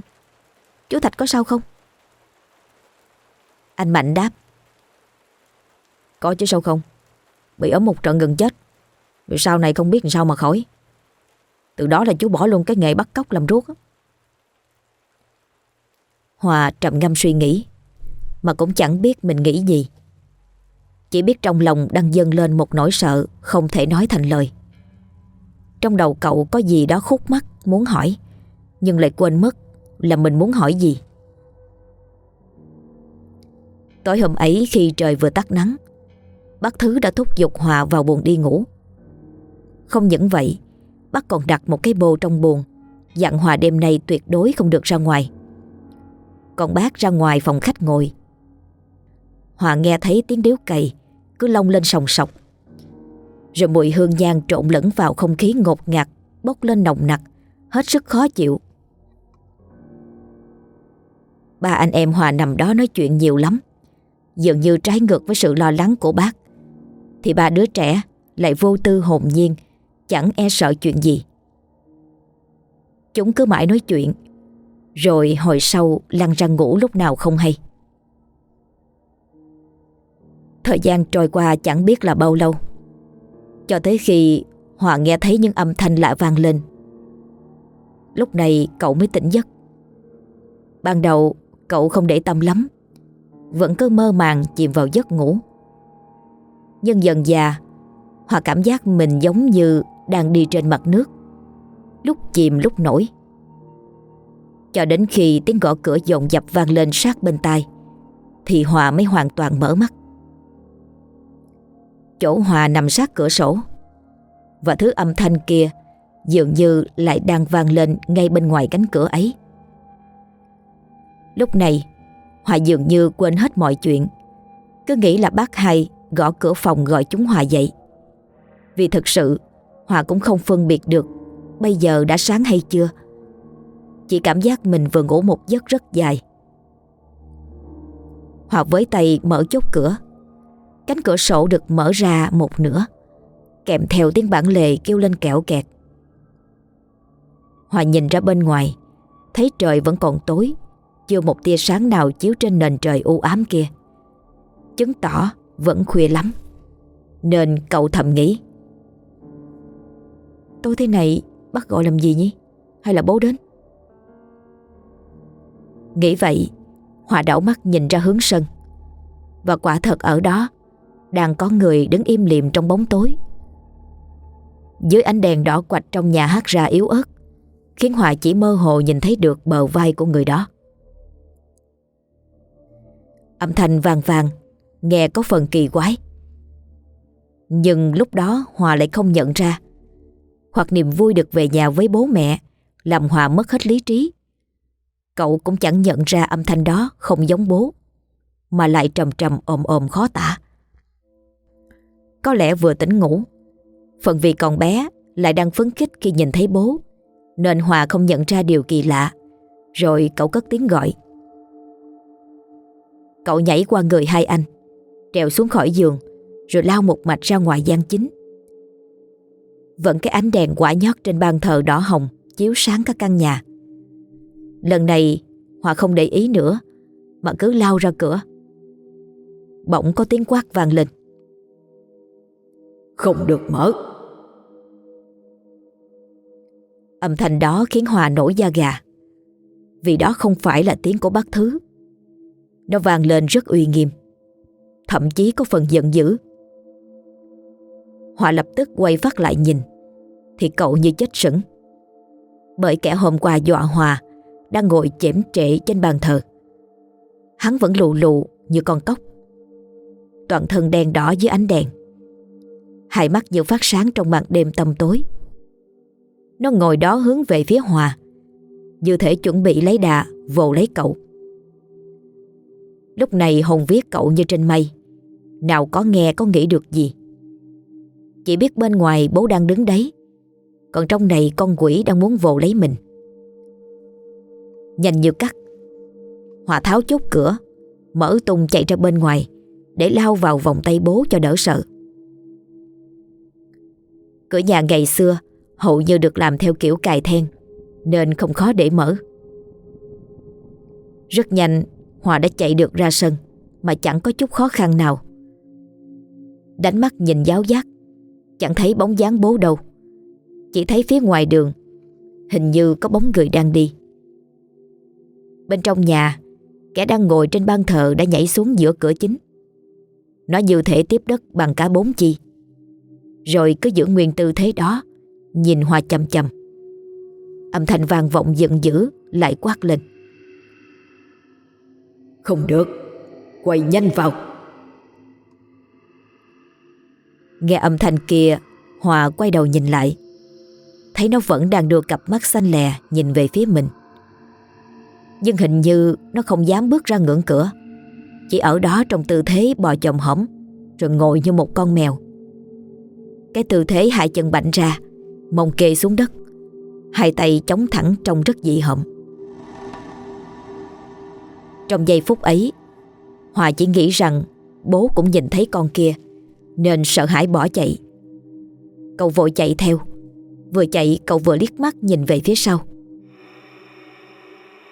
Chú Thạch có sao không? Anh Mạnh đáp. Có chứ sao không? Bị ốm một trận gần chết. Rồi sau này không biết làm sao mà khỏi. Từ đó là chú bỏ luôn cái nghề bắt cóc làm ruốc Hòa trầm ngâm suy nghĩ, Mà cũng chẳng biết mình nghĩ gì. Chỉ biết trong lòng đang dâng lên một nỗi sợ Không thể nói thành lời. Trong đầu cậu có gì đó khúc mắc, Muốn hỏi. Nhưng lại quên mất là mình muốn hỏi gì. Tối hôm ấy khi trời vừa tắt nắng, Bác Thứ đã thúc giục Hòa vào buồn đi ngủ. Không những vậy, Bác còn đặt một cái bô trong buồn Dặn Hòa đêm nay tuyệt đối không được ra ngoài. Còn bác ra ngoài phòng khách ngồi. Hòa nghe thấy tiếng điếu cày Cứ lông lên sòng sọc. Rồi mùi hương nhang trộn lẫn vào không khí ngột ngạt, Bốc lên nồng nặc, Hết sức khó chịu. Ba anh em Hòa nằm đó nói chuyện nhiều lắm. Dường như trái ngược với sự lo lắng của bác. Thì ba đứa trẻ lại vô tư hồn nhiên, Chẳng e sợ chuyện gì. Chúng cứ mãi nói chuyện, Rồi hồi sau lăn ra ngủ lúc nào không hay. Thời gian trôi qua chẳng biết là bao lâu. Cho tới khi Hòa nghe thấy những âm thanh lạ vang lên. Lúc này cậu mới tỉnh giấc. Ban đầu, cậu không để tâm lắm. Vẫn cứ mơ màng chìm vào giấc ngủ. Nhưng dần già Hòa cảm giác mình giống như đang đi trên mặt nước. Lúc chìm, lúc nổi. Cho đến khi tiếng gõ cửa dồn dập vang lên sát bên tai, Thì Hòa mới hoàn toàn mở mắt. Chỗ Hòa nằm sát cửa sổ. Và thứ âm thanh kia Dường như lại đang vang lên ngay bên ngoài cánh cửa ấy. Lúc này Hòa dường như quên hết mọi chuyện. Cứ nghĩ là bác hai gõ cửa phòng gọi chúng Hòa dậy. Vì thực sự Hòa cũng không phân biệt được Bây giờ đã sáng hay chưa. Chỉ cảm giác mình vừa ngủ một giấc rất dài. Hòa với tay mở chốt cửa. Cánh cửa sổ được mở ra một nửa. Kèm theo tiếng bản lề kêu lên kẹo kẹt. Hòa nhìn ra bên ngoài, Thấy trời vẫn còn tối, chưa một tia sáng nào chiếu trên nền trời u ám kia. Chứng tỏ vẫn khuya lắm, Nên cậu thầm nghĩ. Tôi thế này bắt gọi làm gì nhỉ? Hay là bố đến? Nghĩ vậy, Hòa đảo mắt nhìn ra hướng sân. Và quả thật ở đó đang có người đứng im liềm trong bóng tối. Dưới ánh đèn đỏ quạch trong nhà hát ra yếu ớt, Khiến Hòa chỉ mơ hồ nhìn thấy được bờ vai của người đó. Âm thanh vàng vàng Nghe có phần kỳ quái. Nhưng lúc đó Hòa lại không nhận ra, Hoặc niềm vui được về nhà với bố mẹ, Làm Hòa mất hết lý trí. Cậu cũng chẳng nhận ra âm thanh đó không giống bố, Mà lại trầm trầm ồm ồm khó tả. Có lẽ vừa tỉnh ngủ. Phần vì còn bé, lại đang phấn khích khi nhìn thấy bố. Nên Hòa không nhận ra điều kỳ lạ. Rồi cậu cất tiếng gọi. Cậu nhảy qua người hai anh, Trèo xuống khỏi giường, Rồi lao một mạch ra ngoài gian chính. Vẫn cái ánh đèn quả nhót trên bàn thờ đỏ hồng, Chiếu sáng các căn nhà. Lần này, Hòa không để ý nữa, Mà cứ lao ra cửa. Bỗng có tiếng quát vang lên. Không được mở. Âm thanh đó khiến Hòa nổi da gà. Vì đó không phải là tiếng của bác Thứ. Nó vang lên rất uy nghiêm. Thậm chí có phần giận dữ. Hòa lập tức quay phát lại nhìn. Thì cậu như chết sững. Bởi kẻ hôm qua dọa Hòa Đang ngồi chễm trệ trên bàn thờ. Hắn vẫn lù lù như con cóc. Toàn thân đen đỏ dưới ánh đèn. Hai mắt như phát sáng trong màn đêm tăm tối. Nó ngồi đó hướng về phía Hòa. Như thể chuẩn bị lấy đà, Vồ lấy cậu. Lúc này Hồng viết cậu như trên mây. Nào có nghe, có nghĩ được gì? Chỉ biết bên ngoài bố đang đứng đấy. Còn trong này con quỷ đang muốn vồ lấy mình. Nhanh như cắt. Hòa tháo chốt cửa, Mở tung chạy ra bên ngoài, Để lao vào vòng tay bố cho đỡ sợ. Cửa nhà ngày xưa Hầu như được làm theo kiểu cài then, Nên không khó để mở. Rất nhanh, Hòa đã chạy được ra sân, Mà chẳng có chút khó khăn nào. Đánh mắt nhìn giáo giác, Chẳng thấy bóng dáng bố đâu. Chỉ thấy phía ngoài đường, Hình như có bóng người đang đi. Bên trong nhà, Kẻ đang ngồi trên ban thờ đã nhảy xuống giữa cửa chính. Nó như thể tiếp đất bằng cả bốn chi. Rồi cứ giữ nguyên tư thế đó Nhìn Hòa chầm chầm Âm thanh vang vọng giận dữ Lại quát lên. Không được Quay nhanh vào. Nghe âm thanh kia Hòa quay đầu nhìn lại. Thấy nó vẫn đang đưa cặp mắt xanh lè Nhìn về phía mình. Nhưng hình như nó không dám bước ra ngưỡng cửa. Chỉ ở đó trong tư thế bò chồng hõm Rồi ngồi như một con mèo cái tư thế hai chân bạnh ra, Mông kê xuống đất. Hai tay chống thẳng trông rất dị hợm. Trong giây phút ấy, Hòa chỉ nghĩ rằng Bố cũng nhìn thấy con kia, Nên sợ hãi bỏ chạy. Cậu vội chạy theo. Vừa chạy, cậu vừa liếc mắt nhìn về phía sau.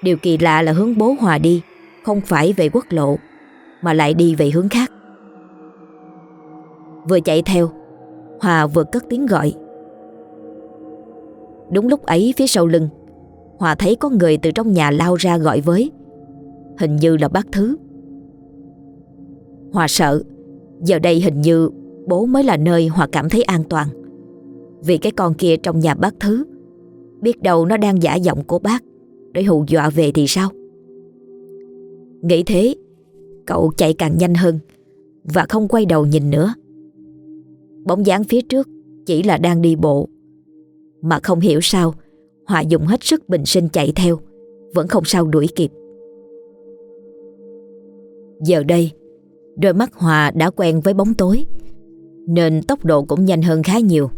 Điều kỳ lạ là hướng bố Hòa đi, Không phải về quốc lộ, Mà lại đi về hướng khác. Vừa chạy theo Hòa vừa cất tiếng gọi. Đúng lúc ấy, phía sau lưng Hòa thấy có người từ trong nhà lao ra gọi với. Hình như là bác Thứ. Hòa sợ. Giờ đây hình như bố mới là nơi Hòa cảm thấy an toàn. Vì cái con kia trong nhà bác Thứ, Biết đâu nó đang giả giọng của bác. Để hù dọa về thì sao? Nghĩ thế, Cậu chạy càng nhanh hơn Và không quay đầu nhìn nữa. Bóng dáng phía trước Chỉ là đang đi bộ. Mà không hiểu sao, Hòa dùng hết sức bình sinh chạy theo, Vẫn không sao đuổi kịp. Giờ đây, Đôi mắt Hòa đã quen với bóng tối, Nên tốc độ cũng nhanh hơn khá nhiều.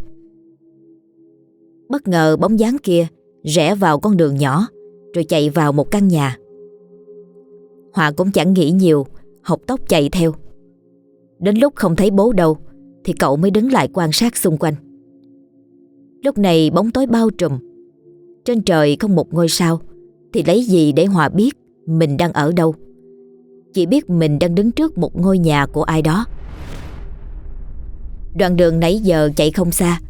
Bất ngờ bóng dáng kia Rẽ vào con đường nhỏ, Rồi chạy vào một căn nhà. Hòa cũng chẳng nghĩ nhiều Học tốc chạy theo. Đến lúc không thấy bố đâu thì cậu mới đứng lại quan sát xung quanh. Lúc này bóng tối bao trùm. Trên trời không một ngôi sao, Thì lấy gì để Hòa biết Mình đang ở đâu? Chỉ biết mình đang đứng trước một ngôi nhà của ai đó. Đoạn đường nãy giờ chạy không xa,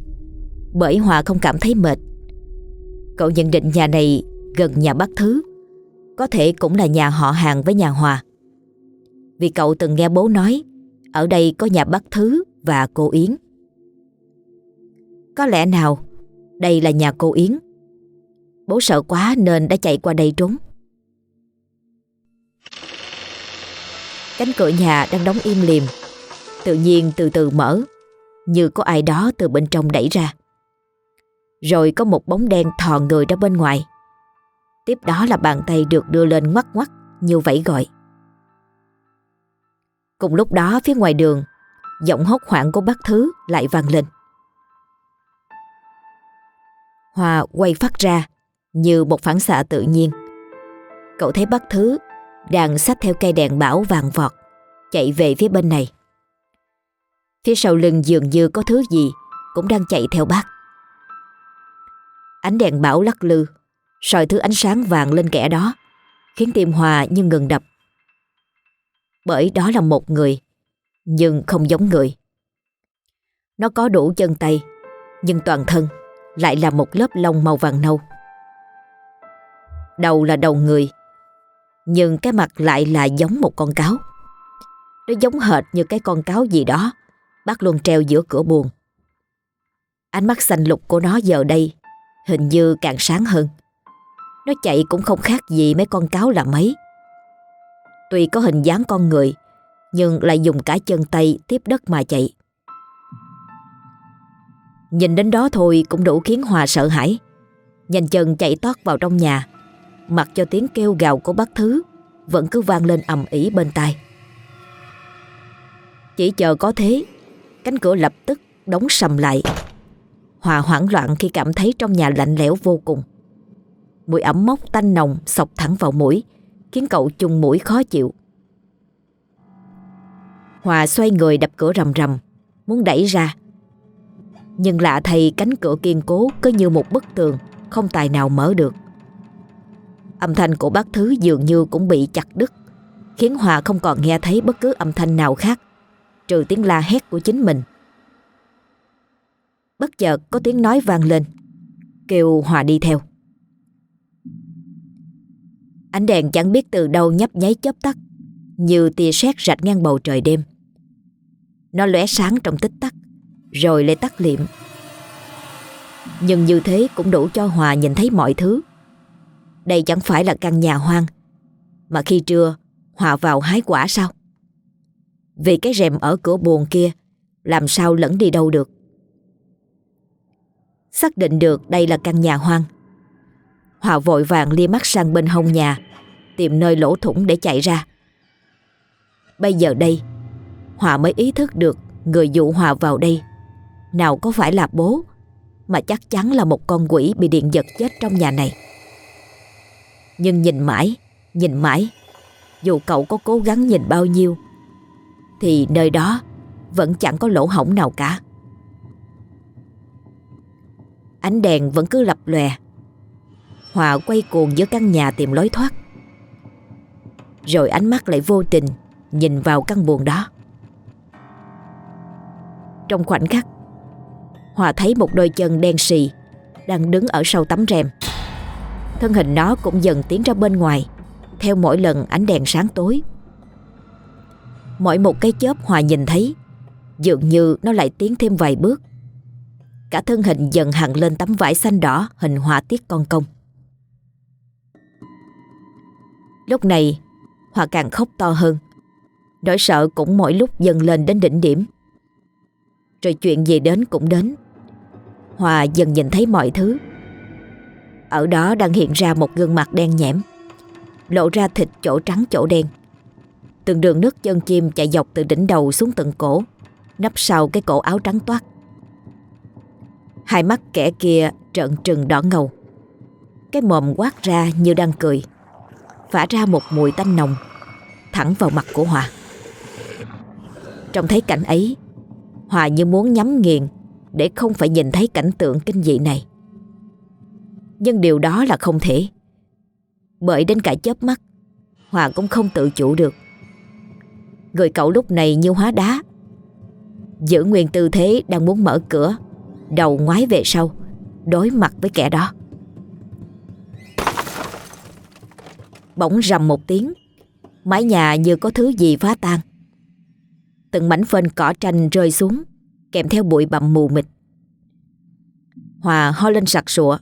Bởi Hòa không cảm thấy mệt. Cậu nhận định nhà này gần nhà bác Thứ, Có thể cũng là nhà họ hàng với nhà Hòa. Vì cậu từng nghe bố nói, Ở đây có nhà bác Thứ và cô Yến Có lẽ nào đây là nhà cô Yến Bố sợ quá nên đã chạy qua đây trốn Cánh cửa nhà đang đóng im lìm Tự nhiên từ từ mở như có ai đó từ bên trong đẩy ra. Rồi có một bóng đen thò người ra bên ngoài. Tiếp đó là bàn tay được đưa lên ngoắt ngoắt như vẫy gọi. Cùng lúc đó phía ngoài đường, giọng hốt hoảng của bác Thứ lại vang lên. Hòa quay phát ra như một phản xạ tự nhiên. Cậu thấy bác Thứ đang xách theo cây đèn bảo vàng vọt, chạy về phía bên này. Phía sau lưng dường như có thứ gì cũng đang chạy theo bác. Ánh đèn bảo lắc lư, soi thứ ánh sáng vàng lên kẻ đó, khiến tim Hòa như ngừng đập. Bởi đó là một người, nhưng không giống người. Nó có đủ chân tay, nhưng toàn thân lại là một lớp lông màu vàng nâu. Đầu là đầu người, nhưng cái mặt lại là giống một con cáo. Nó giống hệt như cái con cáo gì đó bác luôn treo giữa cửa buồn. Ánh mắt xanh lục của nó giờ đây hình như càng sáng hơn. Nó chạy cũng không khác gì mấy con cáo là mấy. Tuy có hình dáng con người, nhưng lại dùng cả chân tay tiếp đất mà chạy. Nhìn đến đó thôi cũng đủ khiến Hòa sợ hãi. Nhanh chân chạy tót vào trong nhà, mặc cho tiếng kêu gào của bác Thứ vẫn cứ vang lên ầm ĩ bên tai. Chỉ chờ có thế, cánh cửa lập tức đóng sầm lại. Hòa hoảng loạn khi cảm thấy trong nhà lạnh lẽo vô cùng. Mùi ẩm mốc tanh nồng sọc thẳng vào mũi, khiến cậu chung mũi khó chịu. Hòa xoay người đập cửa rầm rầm, muốn đẩy ra. Nhưng lạ thầy cánh cửa kiên cố cứ như một bức tường, không tài nào mở được. Âm thanh của bác Thứ dường như cũng bị chặt đứt, khiến Hòa không còn nghe thấy bất cứ âm thanh nào khác, trừ tiếng la hét của chính mình. Bất chợt có tiếng nói vang lên, kêu Hòa đi theo. Ánh đèn chẳng biết từ đâu nhấp nháy chớp tắt, như tia sét rạch ngang bầu trời đêm. Nó lóe sáng trong tích tắc, rồi lại tắt liệm. Nhưng như thế cũng đủ cho Hòa nhìn thấy mọi thứ. Đây chẳng phải là căn nhà hoang, mà khi trưa Hòa vào hái quả sao? Vì cái rèm ở cửa buồn kia làm sao lẫn đi đâu được. Xác định được đây là căn nhà hoang. Hòa vội vàng lia mắt sang bên hông nhà, tìm nơi lỗ thủng để chạy ra. Bây giờ đây, Hòa mới ý thức được người dụ Hòa vào đây nào có phải là bố mà chắc chắn là một con quỷ bị điện giật chết trong nhà này. Nhưng nhìn mãi, nhìn mãi, dù cậu có cố gắng nhìn bao nhiêu, thì nơi đó vẫn chẳng có lỗ hổng nào cả. Ánh đèn vẫn cứ lập lòe. Hòa quay cuồng giữa căn nhà tìm lối thoát. Rồi ánh mắt lại vô tình nhìn vào căn buồng đó. Trong khoảnh khắc, Hòa thấy một đôi chân đen xì đang đứng ở sau tấm rèm. Thân hình nó cũng dần tiến ra bên ngoài theo mỗi lần ánh đèn sáng tối. Mỗi một cái chớp Hòa nhìn thấy dường như nó lại tiến thêm vài bước. Cả thân hình dần hẳn lên tấm vải xanh đỏ hình họa tiết con công. Lúc này Hòa càng khóc to hơn Nỗi sợ cũng mỗi lúc dần lên đến đỉnh điểm rồi chuyện gì đến cũng đến. Hòa dần nhìn thấy mọi thứ. Ở đó đang hiện ra một gương mặt đen nhẽm, Lộ ra thịt chỗ trắng chỗ đen. Từng đường nước chân chim chạy dọc từ đỉnh đầu xuống tận cổ, Nấp sau cái cổ áo trắng toát. Hai mắt kẻ kia trợn trừng đỏ ngầu. Cái mồm quát ra như đang cười, Phả ra một mùi tanh nồng Thẳng vào mặt của Hòa. Trông thấy cảnh ấy Hòa như muốn nhắm nghiền Để không phải nhìn thấy cảnh tượng kinh dị này. Nhưng điều đó là không thể. Bởi đến cả chớp mắt, Hòa cũng không tự chủ được. Người cậu lúc này như hóa đá, Giữ nguyên tư thế đang muốn mở cửa, Đầu ngoái về sau, Đối mặt với kẻ đó. Bỗng rầm một tiếng, Mái nhà như có thứ gì phá tan. Từng mảnh phên cỏ tranh rơi xuống Kèm theo bụi bặm mù mịt Hòa ho lên sặc sụa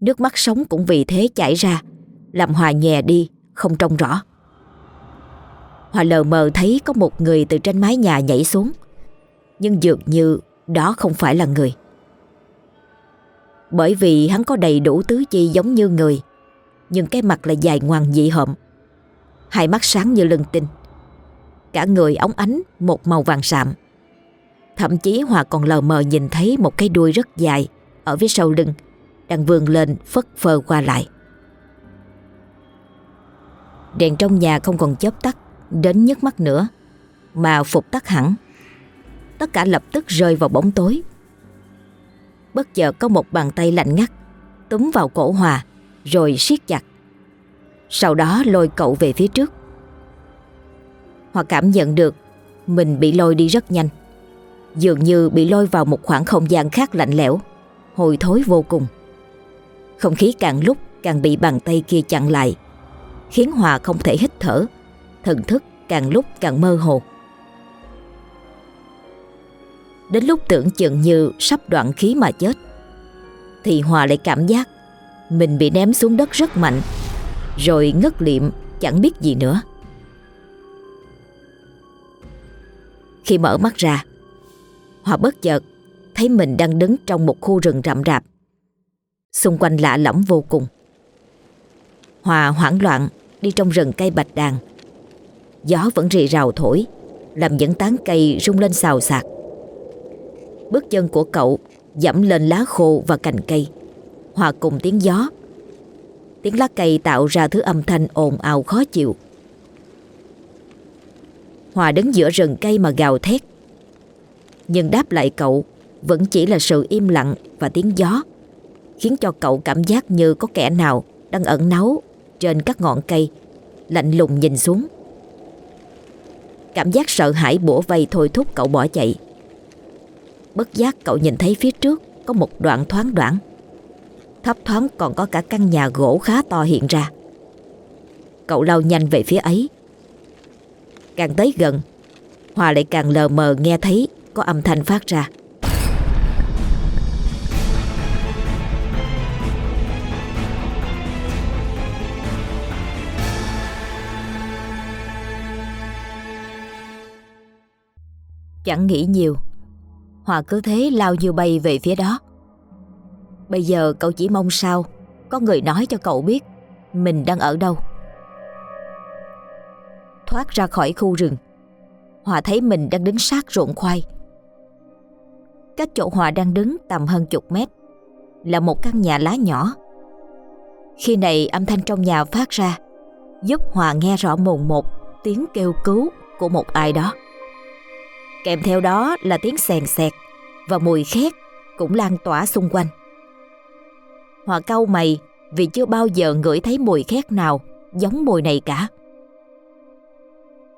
Nước mắt sống cũng vì thế chảy ra Làm Hòa nhè đi Không trông rõ Hòa lờ mờ thấy có một người từ trên mái nhà nhảy xuống Nhưng dường như đó không phải là người. Bởi vì hắn có đầy đủ tứ chi giống như người, nhưng cái mặt là dài ngoằng dị hợm. Hai mắt sáng như lưng tinh. Cả người óng ánh, một màu vàng sạm. Thậm chí Hòa còn lờ mờ nhìn thấy một cái đuôi rất dài ở phía sau lưng, đang vươn lên phất phơ qua lại. Đèn trong nhà không còn chớp tắt, đến nhức mắt nữa, mà phục tắt hẳn. Tất cả lập tức rơi vào bóng tối. Bất chợt có một bàn tay lạnh ngắt, túm vào cổ Hòa, rồi siết chặt. Sau đó lôi cậu về phía trước. Hoặc cảm nhận được mình bị lôi đi rất nhanh. Dường như bị lôi vào một khoảng không gian khác lạnh lẽo, hồi thối vô cùng. Không khí càng lúc càng bị bàn tay kia chặn lại, khiến Hòa không thể hít thở, thần thức càng lúc càng mơ hồ. Đến lúc tưởng chừng như sắp đoạn khí mà chết, thì Hòa lại cảm giác mình bị ném xuống đất rất mạnh, rồi ngất liệm chẳng biết gì nữa. Khi mở mắt ra, Hòa bất chợt thấy mình đang đứng trong một khu rừng rậm rạp. Xung quanh lạ lẫm vô cùng. Hòa hoảng loạn đi trong rừng cây bạch đàn. Gió vẫn rì rào thổi, làm những tán cây rung lên xào xạc. Bước chân của cậu dẫm lên lá khô và cành cây, hòa cùng tiếng gió. Tiếng lá cây tạo ra thứ âm thanh ồn ào khó chịu. Hòa đứng giữa rừng cây mà gào thét. Nhưng đáp lại cậu vẫn chỉ là sự im lặng và tiếng gió, khiến cho cậu cảm giác như có kẻ nào đang ẩn náu trên các ngọn cây, lạnh lùng nhìn xuống. Cảm giác sợ hãi bủa vây thôi thúc cậu bỏ chạy. Bất giác cậu nhìn thấy phía trước có một đoạn thoáng đoạn. Thấp thoáng còn có cả căn nhà gỗ khá to hiện ra. Cậu lao nhanh về phía ấy. Càng tới gần, Hòa lại càng lờ mờ nghe thấy có âm thanh phát ra. Chẳng nghĩ nhiều. Hòa cứ thế lao như bay về phía đó. Bây giờ cậu chỉ mong sao Có người nói cho cậu biết Mình đang ở đâu. Thoát ra khỏi khu rừng Hòa thấy mình đang đứng sát ruộng khoai Cách chỗ Hòa đang đứng tầm hơn chục mét, Là một căn nhà lá nhỏ Khi này âm thanh trong nhà phát ra, Giúp Hòa nghe rõ mồn một tiếng kêu cứu của một ai đó Kèm theo đó là tiếng sèn sẹt và mùi khét cũng lan tỏa xung quanh. Hòa cau mày vì chưa bao giờ ngửi thấy mùi khét nào giống mùi này cả.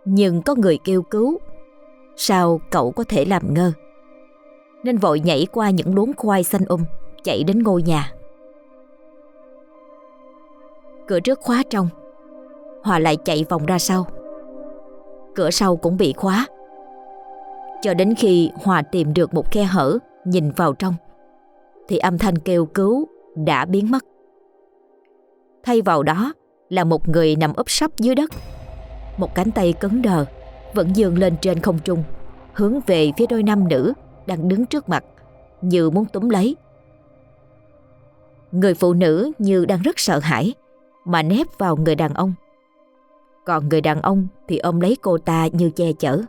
Nhưng có người kêu cứu, sao cậu có thể làm ngơ? Nên vội nhảy qua những luống khoai xanh um, chạy đến ngôi nhà. Cửa trước khóa trong, Hòa lại chạy vòng ra sau. Cửa sau cũng bị khóa. Cho đến khi Hòa tìm được một khe hở nhìn vào trong thì âm thanh kêu cứu đã biến mất. Thay vào đó là một người nằm úp sấp dưới đất. Một cánh tay cứng đờ vẫn dường lên trên không trung hướng về phía đôi nam nữ đang đứng trước mặt như muốn túm lấy. Người phụ nữ như đang rất sợ hãi mà nép vào người đàn ông. Còn người đàn ông thì ôm lấy cô ta như che chở.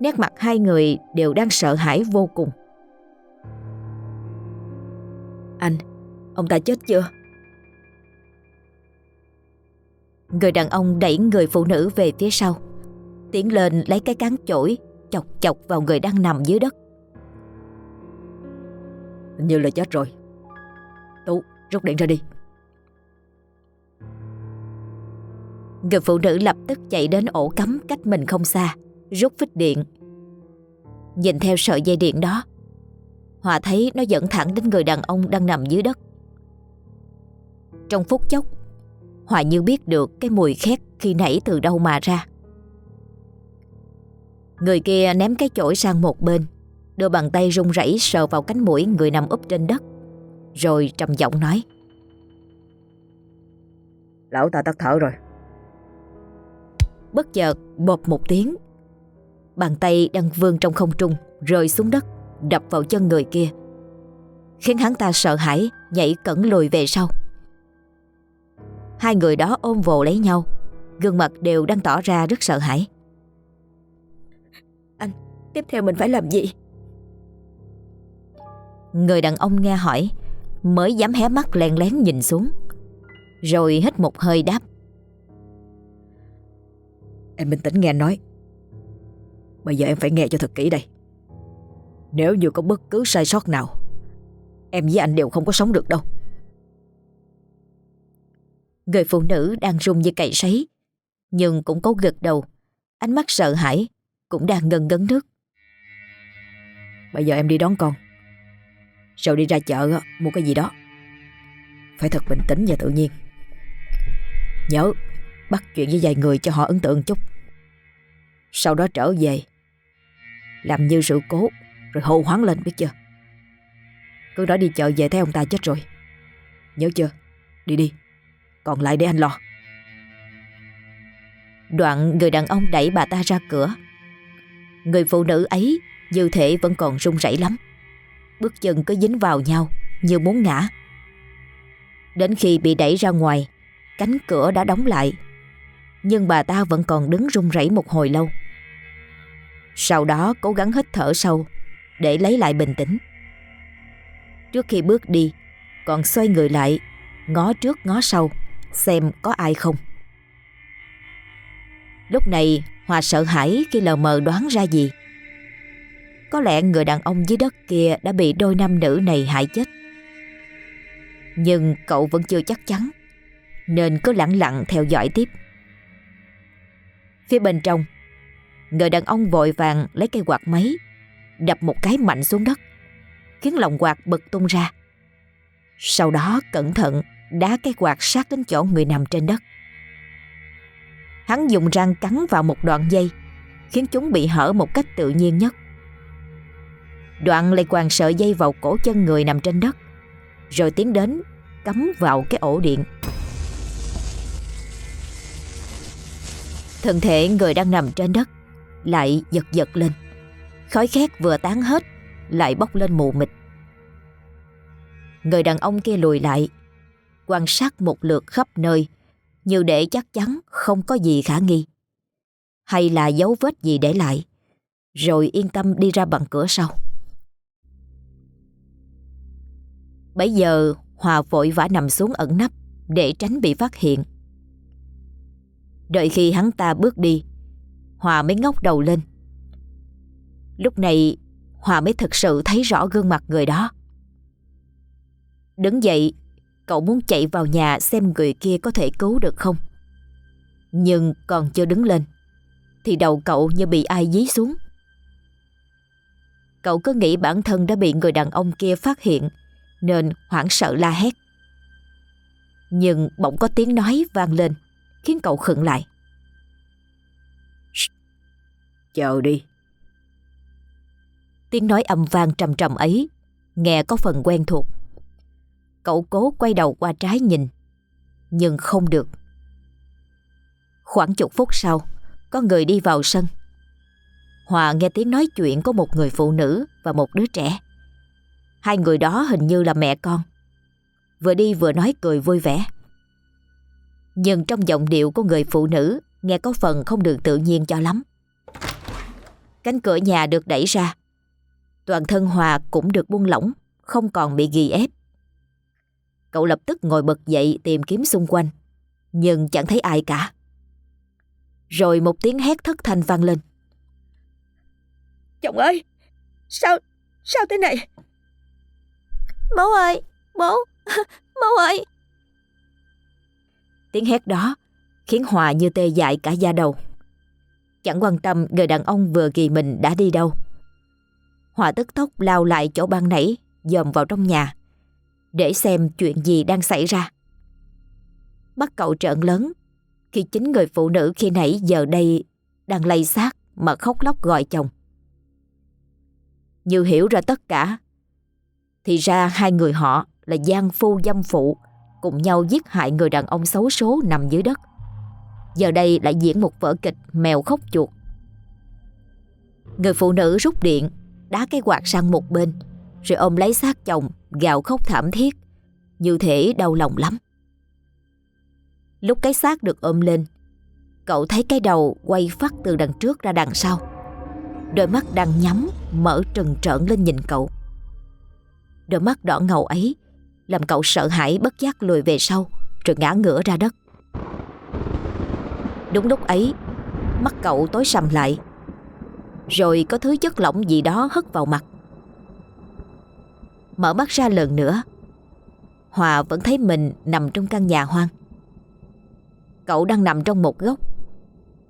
Nét mặt hai người đều đang sợ hãi vô cùng. Anh, ông ta chết chưa? Người đàn ông đẩy người phụ nữ về phía sau. Tiến lên lấy cái cán chổi Chọc chọc vào người đang nằm dưới đất. Như là chết rồi. Tú, rút điện ra đi. Người phụ nữ lập tức chạy đến ổ cắm cách mình không xa Rút phích điện. Nhìn theo sợi dây điện đó Hòa thấy nó dẫn thẳng đến người đàn ông đang nằm dưới đất. Trong phút chốc Hòa như biết được cái mùi khét khi nãy từ đâu mà ra. Người kia ném cái chổi sang một bên Đưa bàn tay run rẩy sờ vào cánh mũi người nằm úp trên đất Rồi trầm giọng nói. Lão ta tắt thở rồi. Bất chợt bột một tiếng Bàn tay đang vươn trong không trung Rơi xuống đất đập vào chân người kia, khiến hắn ta sợ hãi nhảy cẩn lùi về sau. Hai người đó ôm vồ lấy nhau, gương mặt đều đang tỏ ra rất sợ hãi. Anh, tiếp theo mình phải làm gì? Người đàn ông nghe hỏi, mới dám hé mắt len lén nhìn xuống, rồi hít một hơi đáp. Em bình tĩnh nghe nói Bây giờ em phải nghe cho thật kỹ đây Nếu như có bất cứ sai sót nào Em với anh đều không có sống được đâu Người phụ nữ đang run như cậy sấy. Nhưng cũng có gật đầu. Ánh mắt sợ hãi, Cũng đang ngần ngấn nước. Bây giờ em đi đón con. Rồi đi ra chợ mua cái gì đó? Phải thật bình tĩnh và tự nhiên. Nhớ, Bắt chuyện với vài người cho họ ấn tượng chút. Sau đó trở về, Làm như sự cố, Rồi hô hoáng lên biết chưa? Cứ nói đi chợ về thấy ông ta chết rồi. Nhớ chưa? Đi đi. Còn lại để anh lo. Đoạn người đàn ông đẩy bà ta ra cửa. Người phụ nữ ấy dư thể vẫn còn run rẩy lắm. Bước chân cứ dính vào nhau Như muốn ngã. Đến khi bị đẩy ra ngoài Cánh cửa đã đóng lại. Nhưng bà ta vẫn còn đứng run rẩy một hồi lâu. Sau đó cố gắng hít thở sâu để lấy lại bình tĩnh. Trước khi bước đi, còn xoay người lại, ngó trước ngó sau, xem có ai không. Lúc này Hòa sợ hãi khi lờ mờ đoán ra gì. Có lẽ người đàn ông dưới đất kia đã bị đôi nam nữ này hại chết. Nhưng cậu vẫn chưa chắc chắn, nên cứ lặng lặng theo dõi tiếp. Phía bên trong Người đàn ông vội vàng lấy cây quạt máy Đập một cái mạnh xuống đất Khiến lòng quạt bật tung ra Sau đó cẩn thận Đá cái quạt sát đến chỗ người nằm trên đất. Hắn dùng răng cắn vào một đoạn dây, Khiến chúng bị hở một cách tự nhiên nhất. Đoạn lại quàng sợi dây vào cổ chân người nằm trên đất, Rồi tiến đến, Cắm vào cái ổ điện. Thân thể người đang nằm trên đất Lại giật giật lên, Khói khét vừa tán hết, Lại bốc lên mù mịt. Người đàn ông kia lùi lại Quan sát một lượt khắp nơi, Như để chắc chắn không có gì khả nghi. Hay là dấu vết gì để lại, Rồi yên tâm đi ra bằng cửa sau. Bây giờ, Hòa vội vã nằm xuống ẩn nấp Để tránh bị phát hiện. Đợi khi hắn ta bước đi, Hòa mới ngóc đầu lên. Lúc này, Hòa mới thực sự thấy rõ gương mặt người đó. Đứng dậy Cậu muốn chạy vào nhà xem người kia có thể cứu được không Nhưng còn chưa đứng lên Thì đầu cậu như bị ai dí xuống Cậu cứ nghĩ bản thân đã bị người đàn ông kia phát hiện Nên hoảng sợ la hét Nhưng bỗng có tiếng nói vang lên khiến cậu khựng lại. Chờ đi. Tiếng nói âm vang trầm trầm ấy, nghe có phần quen thuộc. Cậu cố quay đầu qua trái nhìn, nhưng không được. Khoảng chục phút sau, có người đi vào sân. Hòa nghe tiếng nói chuyện của một người phụ nữ và một đứa trẻ. Hai người đó hình như là mẹ con. Vừa đi vừa nói cười vui vẻ. Nhưng trong giọng điệu của người phụ nữ Nghe có phần không được tự nhiên cho lắm Cánh cửa nhà được đẩy ra Toàn thân Hòa cũng được buông lỏng Không còn bị ghi ép Cậu lập tức ngồi bật dậy tìm kiếm xung quanh. Nhưng chẳng thấy ai cả. Rồi một tiếng hét thất thanh vang lên. Chồng ơi Sao Sao thế này? Bố ơi Bố Bố ơi. Tiếng hét đó khiến Hòa như tê dại cả da đầu. Chẳng quan tâm người đàn ông vừa ghi mình đã đi đâu. Hòa tức tốc lao lại chỗ ban nãy, dòm vào trong nhà, để xem chuyện gì đang xảy ra. Bắt cậu trợn lớn khi chính người phụ nữ khi nãy giờ đây đang lay xác mà khóc lóc gọi chồng. Như hiểu ra tất cả, thì ra hai người họ là gian phu dâm phụ cùng nhau giết hại người đàn ông xấu số nằm dưới đất. Giờ đây lại diễn một vở kịch mèo khóc chuột. Người phụ nữ rút điện, đá cái quạt sang một bên rồi ôm lấy xác chồng, gào khóc thảm thiết như thể đau lòng lắm. Lúc cái xác được ôm lên, cậu thấy cái đầu quay phát từ đằng trước ra đằng sau. Đôi mắt đang nhắm, mở trừng trợn lên nhìn cậu. Đôi mắt đỏ ngầu ấy làm cậu sợ hãi bất giác lùi về sau, rồi ngã ngửa ra đất. Đúng lúc ấy, mắt cậu tối sầm lại rồi có thứ chất lỏng gì đó hất vào mặt. Mở mắt ra lần nữa Hòa vẫn thấy mình nằm trong căn nhà hoang. Cậu đang nằm trong một góc.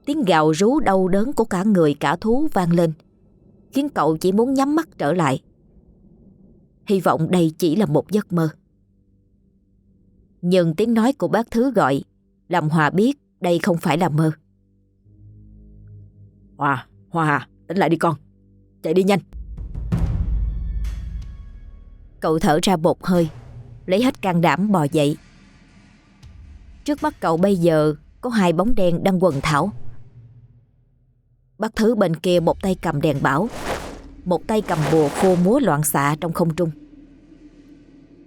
Tiếng gào rú đau đớn của cả người cả thú vang lên, khiến cậu chỉ muốn nhắm mắt trở lại. Hy vọng đây chỉ là một giấc mơ. Nhưng tiếng nói của bác Thứ gọi làm Hòa biết đây không phải là mơ. Hòa, Hòa, à, tỉnh lại đi con. Chạy đi nhanh. Cậu thở ra bột hơi, lấy hết can đảm bò dậy. Trước mắt cậu bây giờ có hai bóng đen đang quần thảo. Bác Thứ bên kia một tay cầm đèn bảo, một tay cầm bùa khô múa loạn xạ trong không trung.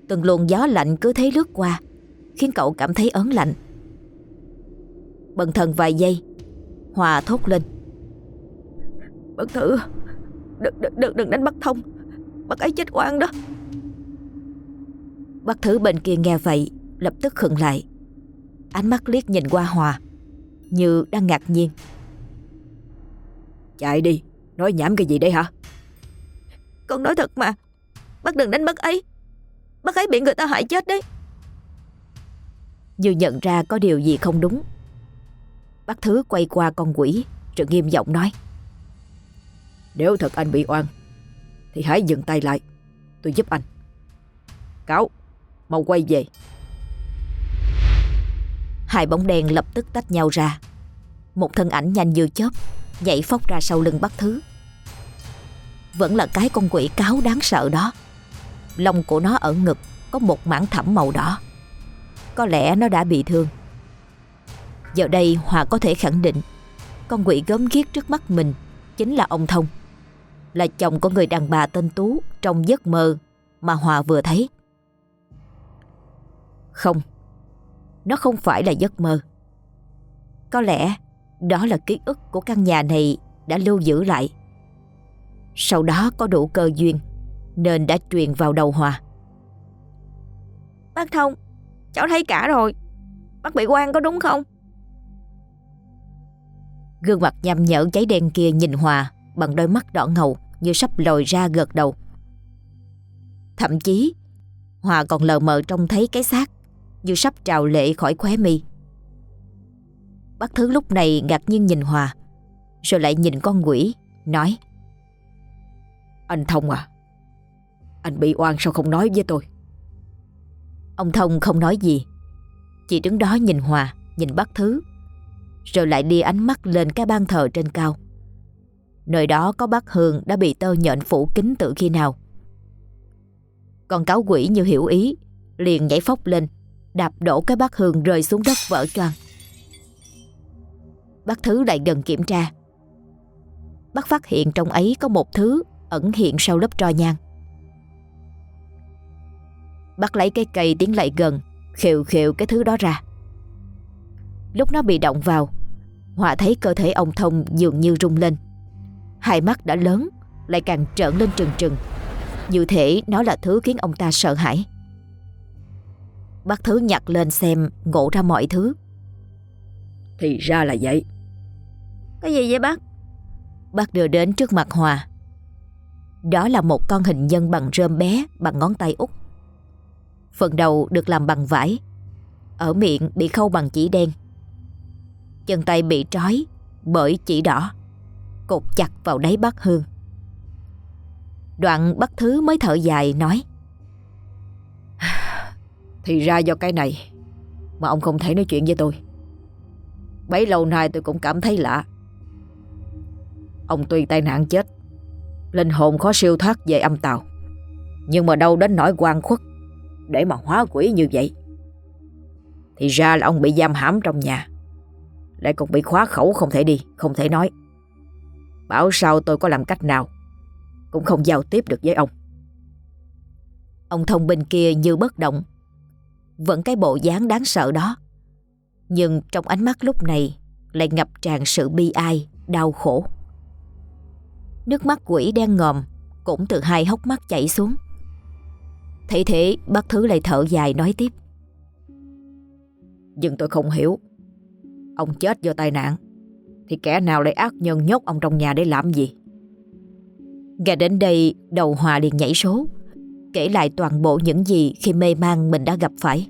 Từng luồng gió lạnh cứ thế lướt qua, khiến cậu cảm thấy ớn lạnh. Bần thần vài giây, Hòa thốt lên. Bác Thứ, đừng, đừng, đừng, đừng đánh bắt thông, bác ấy chết oan đó. Bác Thứ bên kia nghe vậy, lập tức khựng lại. Ánh mắt liếc nhìn qua Hòa Như đang ngạc nhiên. Chạy đi Nói nhảm cái gì đây hả? Con nói thật mà Bác đừng đánh bác ấy. Bác ấy bị người ta hại chết đấy. Như nhận ra có điều gì không đúng Bác Thứ quay qua con quỷ Rồi nghiêm giọng nói. Nếu thật anh bị oan Thì hãy dừng tay lại Tôi giúp anh. Cáo Mau quay về. Hai bóng đèn lập tức tách nhau ra. Một thân ảnh nhanh như chớp Nhảy phóc ra sau lưng bắt thứ. Vẫn là cái con quỷ cáo đáng sợ đó. Lông của nó ở ngực Có một mảng thẳm màu đỏ. Có lẽ nó đã bị thương. Giờ đây Hòa có thể khẳng định, Con quỷ gớm ghiếc trước mắt mình Chính là ông Thông, Là chồng của người đàn bà tên Tú Trong giấc mơ mà Hòa vừa thấy. Không nó không phải là giấc mơ. Có lẽ đó là ký ức của căn nhà này đã lưu giữ lại. Sau đó có đủ cơ duyên nên đã truyền vào đầu Hòa. Bác Thông, cháu thấy cả rồi. Bác bị quan có đúng không? Gương mặt nhằm nhở cháy đen kia nhìn Hòa bằng đôi mắt đỏ ngầu như sắp lồi ra gật đầu. Thậm chí Hòa còn lờ mờ trông thấy cái xác như sắp trào lệ khỏi khóe mi. Bác Thứ lúc này ngạc nhiên nhìn Hòa, rồi lại nhìn con quỷ, nói Anh Thông à, anh bị oan sao không nói với tôi? Ông Thông không nói gì, chỉ đứng đó nhìn Hòa, nhìn bác Thứ, rồi lại đi ánh mắt lên cái ban thờ trên cao. Nơi đó có bác Hương đã bị tơ nhện phủ kín từ khi nào. Còn cáo quỷ như hiểu ý, liền nhảy phóc lên, đạp đổ cái bát hương rơi xuống đất vỡ choang. Bác Thứ lại gần kiểm tra. Bác phát hiện trong ấy có một thứ ẩn hiện sau lớp tro nhang. Bác lấy cái cây tiến lại gần, khều khều cái thứ đó ra. Lúc nó bị động vào, họa thấy cơ thể ông Thông dường như rung lên. Hai mắt đã lớn, lại càng trợn lên trừng trừng. Như thể nó là thứ khiến ông ta sợ hãi. Bác Thứ nhặt lên xem ngộ ra mọi thứ. Thì ra là vậy. Cái gì vậy bác? Bác đưa đến trước mặt Hòa. Đó là một con hình nhân bằng rơm bé bằng ngón tay út Phần đầu được làm bằng vải. Ở miệng bị khâu bằng chỉ đen. Chân tay bị trói bởi chỉ đỏ. Cột chặt vào đáy bát hương. Đoạn bác Thứ mới thở dài nói thì ra do cái này Mà ông không thể nói chuyện với tôi. Bấy lâu nay tôi cũng cảm thấy lạ. Ông tuy tai nạn chết, Linh hồn khó siêu thoát về âm tàu, Nhưng mà đâu đến nỗi quan khuất Để mà hóa quỷ như vậy. Thì ra là ông bị giam hãm trong nhà, Lại còn bị khóa khẩu không thể đi, Không thể nói. Bảo sao tôi có làm cách nào Cũng không giao tiếp được với ông. Ông thông bên kia như bất động vẫn cái bộ dáng đáng sợ đó. Nhưng trong ánh mắt lúc này Lại ngập tràn sự bi ai, Đau khổ. Nước mắt quỷ đen ngòm Cũng từ hai hốc mắt chảy xuống. Thấy thế, bác Thứ lại thở dài nói tiếp. Nhưng tôi không hiểu, Ông chết do tai nạn, Thì kẻ nào lại ác nhân nhốt ông trong nhà để làm gì? Nghe đến đây, đầu Hòa liền nhảy số. Kể lại toàn bộ những gì khi mê man mình đã gặp phải.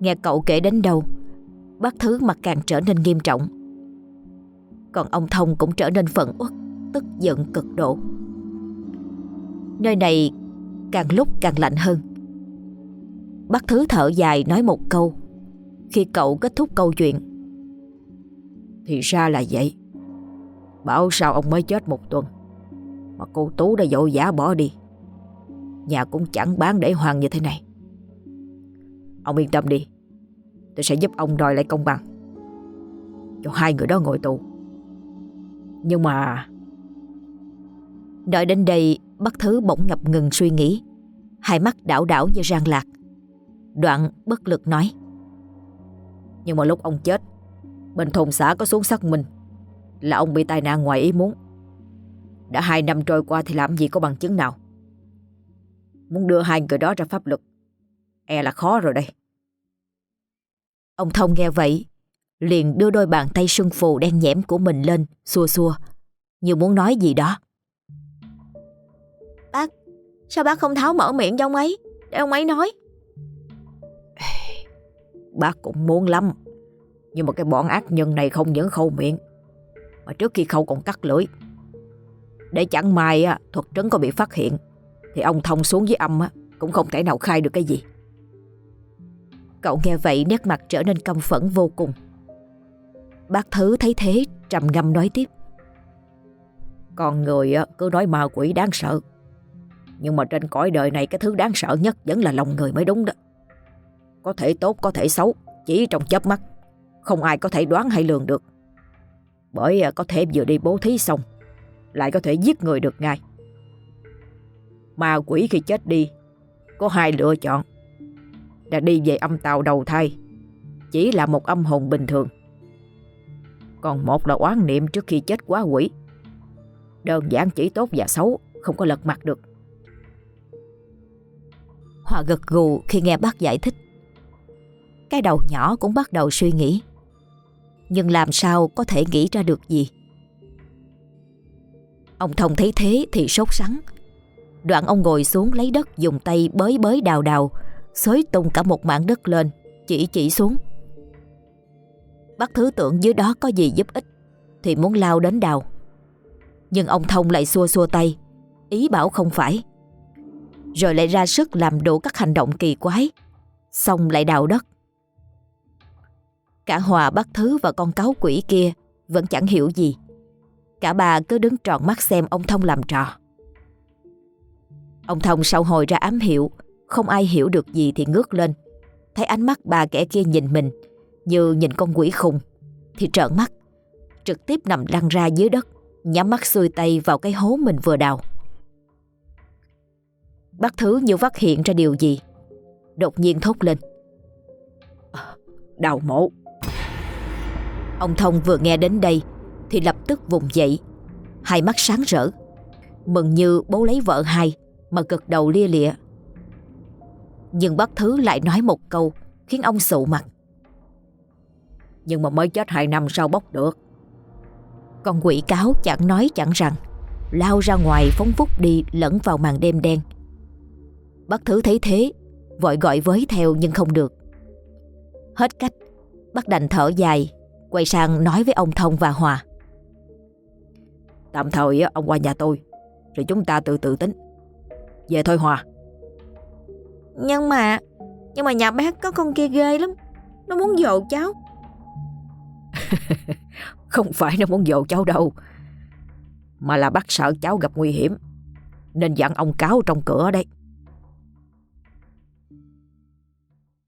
Nghe cậu kể đến đâu, Bác Thứ mặt càng trở nên nghiêm trọng. Còn ông Thông cũng trở nên phẫn uất, Tức giận cực độ. Nơi này càng lúc càng lạnh hơn. Bác Thứ thở dài nói một câu, Khi cậu kết thúc câu chuyện. Thì ra là vậy. Bảo sao ông mới chết một tuần, Mà cô Tú đã dội giả bỏ đi. Nhà cũng chẳng bán để hoàng như thế này. Ông yên tâm đi. Tôi sẽ giúp ông đòi lại công bằng. Cho hai người đó ngồi tù. Nhưng mà Đợi đến đây Bác Thứ bỗng ngập ngừng suy nghĩ. Hai mắt đảo đảo như rang lạc. Đoạn bất lực nói. Nhưng mà lúc ông chết Bên thôn xã có xuống xác mình, Là ông bị tai nạn ngoài ý muốn. Đã hai năm trôi qua thì làm gì có bằng chứng nào? Muốn đưa hai người đó ra pháp luật. E là khó rồi đây. Ông Thông nghe vậy Liền đưa đôi bàn tay sưng phù đen nhẽm của mình lên Xua xua. Như muốn nói gì đó. Bác Sao bác không tháo mở miệng cho ông ấy? Để ông ấy nói. Bác cũng muốn lắm. Nhưng mà cái bọn ác nhân này không những khâu miệng Mà trước khi khâu còn cắt lưỡi. Để chẳng may thuật trấn có bị phát hiện thì ông Thông xuống với âm Cũng không thể nào khai được cái gì. Cậu nghe vậy, nét mặt trở nên căm phẫn vô cùng. Bác Thứ thấy thế, trầm ngâm nói tiếp. Con người cứ nói ma quỷ đáng sợ. Nhưng mà trên cõi đời này, cái thứ đáng sợ nhất vẫn là lòng người mới đúng đó. Có thể tốt, có thể xấu, Chỉ trong chớp mắt. Không ai có thể đoán hay lường được. Bởi à, có thể vừa đi bố thí xong, Lại có thể giết người được ngay. Ma quỷ khi chết đi Có hai lựa chọn là đi về âm tàu đầu thai chỉ là một âm hồn bình thường. Còn một là oán niệm trước khi chết quá quỷ. Đơn giản chỉ tốt và xấu, không có lật mặt được. Hòa gật gù khi nghe bác giải thích. Cái đầu nhỏ cũng bắt đầu suy nghĩ. Nhưng làm sao có thể nghĩ ra được gì? Ông Thông thấy thế thì sốt sắng. Đoạn ông ngồi xuống lấy đất dùng tay bới bới đào đào xới tung cả một mảng đất lên, chỉ chỉ xuống. Bác thứ tưởng dưới đó có gì giúp ích, thì muốn lao đến đào. Nhưng ông Thông lại xua xua tay, ý bảo không phải. Rồi lại ra sức làm đủ các hành động kỳ quái, xong lại đào đất. Cả Hòa bác thứ và con cáo quỷ kia vẫn chẳng hiểu gì. Cả bà cứ đứng tròn mắt xem ông Thông làm trò. Ông Thông sau hồi ra ám hiệu không ai hiểu được gì thì ngước lên. Thấy ánh mắt bà kẻ kia nhìn mình Như nhìn con quỷ khùng Thì trợn mắt Trực tiếp nằm lăn ra dưới đất Nhắm mắt xuôi tay vào cái hố mình vừa đào. Bác Thứ như phát hiện ra điều gì Đột nhiên thốt lên. Đào mộ. Ông Thông vừa nghe đến đây Thì lập tức vùng dậy Hai mắt sáng rỡ Mừng như bố lấy vợ hai Mà cực đầu lia lịa. Nhưng bác Thứ lại nói một câu Khiến ông sụ mặt. Nhưng mà mới chết hai năm sao bốc được? Con quỷ cáo chẳng nói chẳng rằng Lao ra ngoài phóng vút đi lẫn vào màn đêm đen. Bác Thứ thấy thế Vội gọi với theo nhưng không được. Hết cách Bác đành thở dài Quay sang nói với ông Thông và Hòa. Tạm thời ông qua nhà tôi Rồi chúng ta từ từ tính Về thôi Hòa. Nhưng mà Nhưng mà nhà bác có con kia ghê lắm. Nó muốn dồ cháu. Không phải nó muốn dồ cháu đâu Mà là bác sợ cháu gặp nguy hiểm Nên dặn ông cáo trong cửa đây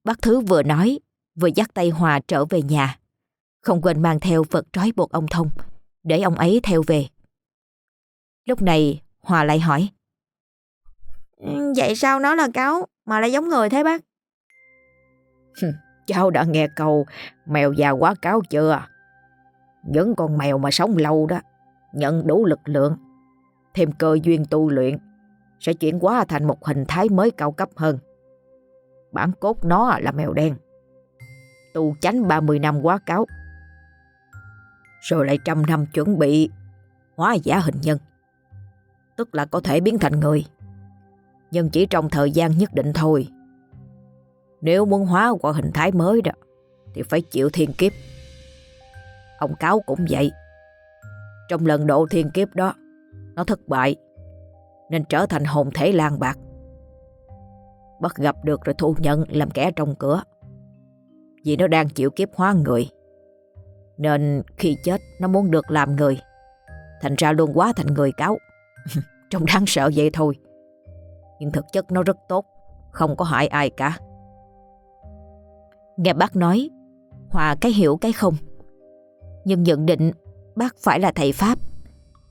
Bác Thứ vừa nói Vừa dắt tay Hòa trở về nhà. Không quên mang theo vật trói buộc ông Thông Để ông ấy theo về. Lúc này Hòa lại hỏi. Vậy sao nó là cáo mà lại giống người thế bác? Cháu đã nghe câu mèo già quá cáo chưa? Những con mèo mà sống lâu đó, nhận đủ lực lượng, thêm cơ duyên tu luyện, sẽ chuyển hóa thành một hình thái mới cao cấp hơn. Bản cốt nó là mèo đen. Tu chánh 30 năm quá cáo. Rồi lại trăm năm chuẩn bị hóa giả hình nhân. Tức là có thể biến thành người. Nhưng chỉ trong thời gian nhất định thôi. Nếu muốn hóa qua hình thái mới đó, Thì phải chịu thiên kiếp. Ông Cáo cũng vậy. Trong lần độ thiên kiếp đó, Nó thất bại, Nên trở thành hồn thể lang bạc. Bắt gặp được rồi thu nhận Làm kẻ trong cửa, Vì nó đang chịu kiếp hóa người. Nên khi chết, Nó muốn được làm người, Thành ra luôn quá thành người cáo. Trông đáng sợ vậy thôi. Nhưng thực chất nó rất tốt Không có hại ai cả Nghe bác nói, Hòa cái hiểu cái không. Nhưng nhận định bác phải là thầy Pháp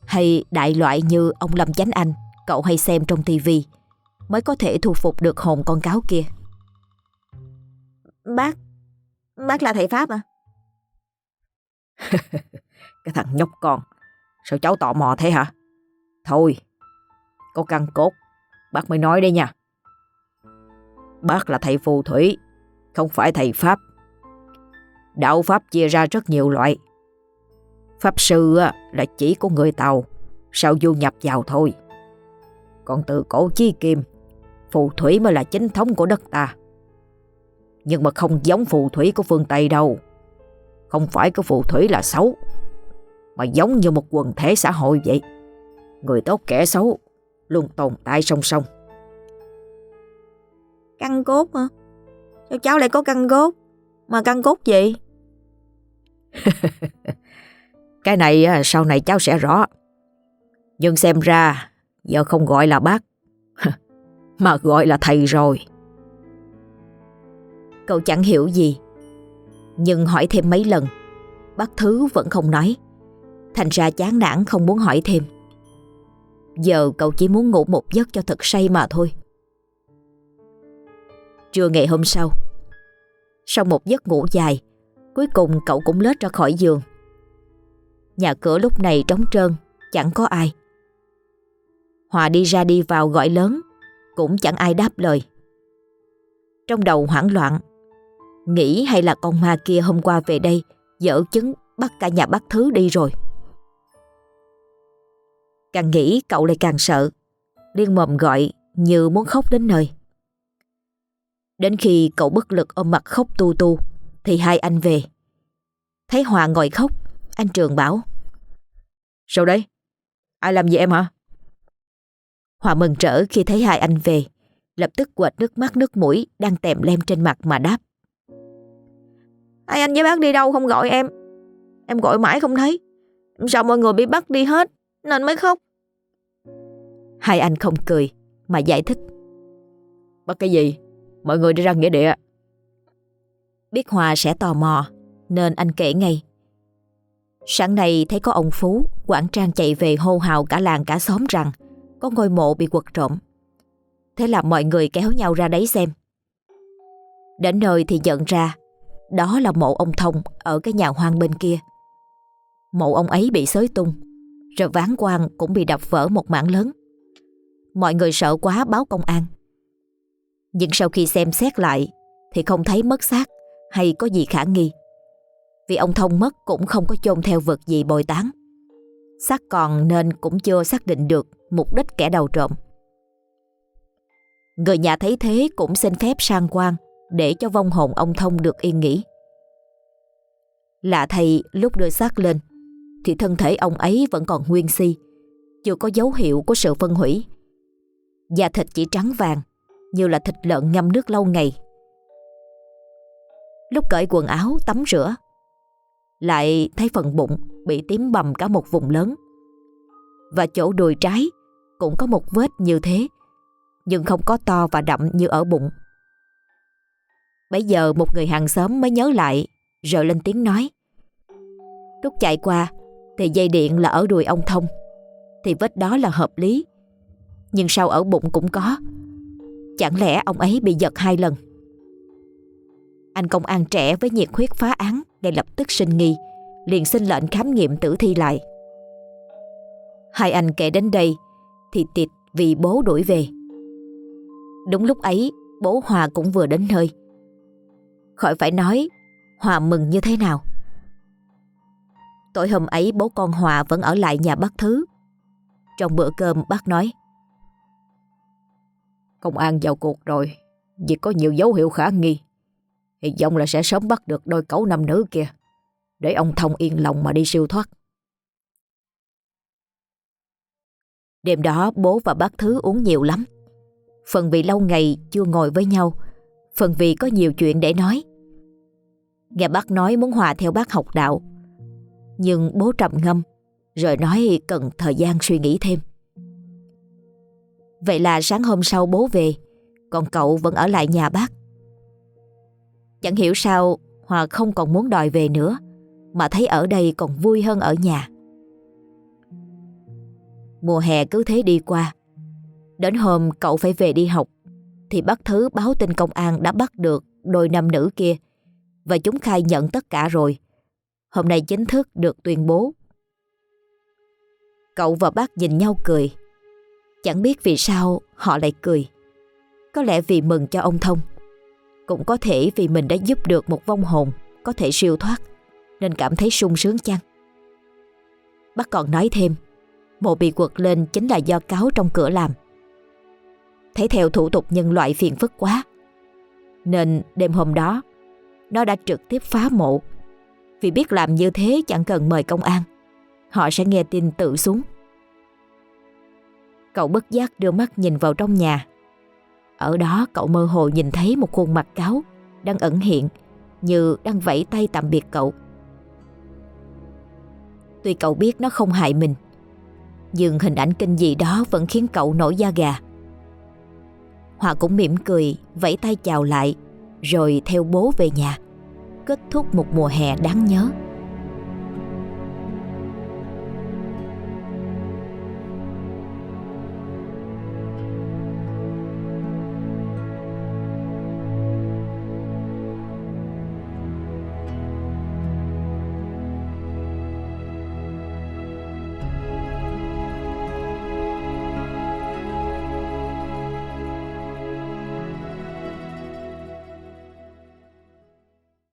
hay đại loại như ông Lâm Chánh Anh cậu hay xem trong tivi mới có thể thu phục được hồn con cáo kia. Bác, bác là thầy Pháp à? cái thằng nhóc con, sao cháu tò mò thế hả? Thôi, có căn cốt, bác mới nói đây nha. Bác là thầy phù thủy không phải thầy Pháp. Đạo Pháp chia ra rất nhiều loại. Pháp sư là chỉ của người Tàu, sao du nhập vào thôi. Còn từ cổ chi kim, phù thủy mới là chính thống của đất ta. Nhưng mà không giống phù thủy của phương Tây đâu. Không phải có phù thủy là xấu, mà giống như một quần thể xã hội vậy. Người tốt kẻ xấu luôn tồn tại song song. Căn cốt hả? Sao cháu lại có căn cốt? Mà căn cốt gì? cái này sau này cháu sẽ rõ. Nhưng xem ra giờ không gọi là bác, mà gọi là thầy rồi. Cậu chẳng hiểu gì, nhưng hỏi thêm mấy lần, bác Thứ vẫn không nói. Thành ra chán nản không muốn hỏi thêm. Giờ cậu chỉ muốn ngủ một giấc cho thật say mà thôi. Trưa ngày hôm sau Sau một giấc ngủ dài, Cuối cùng cậu cũng lết ra khỏi giường. Nhà cửa lúc này trống trơn, Chẳng có ai. Hòa đi ra đi vào gọi lớn, Cũng chẳng ai đáp lời. Trong đầu hoảng loạn, Nghĩ hay là con ma kia hôm qua về đây, Dở chứng bắt cả nhà bắt thứ đi rồi. Càng nghĩ cậu lại càng sợ. Liên mồm gọi như muốn khóc đến nơi. Đến khi cậu bất lực ôm mặt khóc tu tu, Thì hai anh về. Thấy Hòa ngồi khóc, Anh Trường bảo, Sao đấy? Ai làm gì em hả? Hòa mừng rỡ khi thấy hai anh về, Lập tức quệt nước mắt nước mũi Đang tèm lem trên mặt mà đáp, Hai anh với bác đi đâu không gọi em? Em gọi mãi không thấy. Sao mọi người bị bắt đi hết? Nên mới khóc. Hai anh không cười Mà giải thích. Bắt cái gì? Mọi người đi ra nghĩa địa. Biết Hòa sẽ tò mò Nên anh kể ngay. Sáng nay thấy có ông Phú Quảng Trang chạy về hô hào cả làng cả xóm rằng Có ngôi mộ bị quật trộm Thế là mọi người kéo nhau ra đấy xem. Đến nơi thì nhận ra Đó là mộ ông Thông Ở cái nhà hoang bên kia. Mộ ông ấy bị xới tung rồi ván quan cũng bị đập vỡ một mảng lớn Mọi người sợ quá báo công an nhưng sau khi xem xét lại thì không thấy mất xác hay có gì khả nghi. Vì ông Thông mất cũng không có chôn theo vật gì bồi tán. Xác còn nên cũng chưa xác định được mục đích kẻ đầu trộm. Người nhà thấy thế cũng xin phép sang quan để cho vong hồn ông Thông được yên nghỉ. Lạ thầy lúc đưa xác lên thì thân thể ông ấy vẫn còn nguyên si, chưa có dấu hiệu của sự phân hủy. Da thịt chỉ trắng vàng, như là thịt lợn ngâm nước lâu ngày. Lúc cởi quần áo tắm rửa, lại thấy phần bụng bị tím bầm cả một vùng lớn. Và chỗ đùi trái cũng có một vết như thế, nhưng không có to và đậm như ở bụng. Bây giờ một người hàng xóm mới nhớ lại, rồi lên tiếng nói. Lúc chạy qua, thì dây điện là ở đùi ông Thông. Thì vết đó là hợp lý. Nhưng sao ở bụng cũng có. Chẳng lẽ ông ấy bị giật hai lần? Anh công an trẻ với nhiệt huyết phá án, Ngay lập tức sinh nghi, Liền xin lệnh khám nghiệm tử thi lại. Hai anh kể đến đây, Thì tịt vì bố đuổi về. Đúng lúc ấy, Bố Hòa cũng vừa đến nơi. Khỏi phải nói, Hòa mừng như thế nào? Tối hôm ấy bố con Hòa vẫn ở lại nhà bác Thứ. Trong bữa cơm bác nói Công an vào cuộc rồi Vì có nhiều dấu hiệu khả nghi. Hy vọng là sẽ sớm bắt được đôi cấu nam nữ kia Để ông Thông yên lòng mà đi siêu thoát. Đêm đó bố và bác Thứ uống nhiều lắm. Phần vì lâu ngày chưa ngồi với nhau Phần vì có nhiều chuyện để nói. Nghe bác nói muốn hòa theo bác học đạo nhưng bố trầm ngâm, Rồi nói cần thời gian suy nghĩ thêm. Vậy là sáng hôm sau bố về, Còn cậu vẫn ở lại nhà bác. Chẳng hiểu sao Hòa không còn muốn đòi về nữa, Mà thấy ở đây còn vui hơn ở nhà. Mùa hè cứ thế đi qua, Đến hôm cậu phải về đi học, Thì bác Thứ báo tin công an đã bắt được đôi nam nữ kia, Và chúng khai nhận tất cả rồi. Hôm nay chính thức được tuyên bố. Cậu và bác nhìn nhau cười. Chẳng biết vì sao họ lại cười. Có lẽ vì mừng cho ông Thông. Cũng có thể vì mình đã giúp được một vong hồn Có thể siêu thoát, Nên cảm thấy sung sướng chăng? Bác còn nói thêm, Mộ bị quật lên chính là do cáo trong cửa làm. Thấy theo thủ tục nhân loại phiền phức quá, Nên đêm hôm đó, Nó đã trực tiếp phá mộ vì biết làm như thế chẳng cần mời công an. Họ sẽ nghe tin tự xuống. Cậu bất giác đưa mắt nhìn vào trong nhà. Ở đó cậu mơ hồ nhìn thấy một khuôn mặt cáo Đang ẩn hiện Như đang vẫy tay tạm biệt cậu. Tuy cậu biết nó không hại mình, Nhưng hình ảnh kinh dị đó vẫn khiến cậu nổi da gà. Hòa cũng mỉm cười, Vẫy tay chào lại, Rồi theo bố về nhà. Kết thúc một mùa hè đáng nhớ.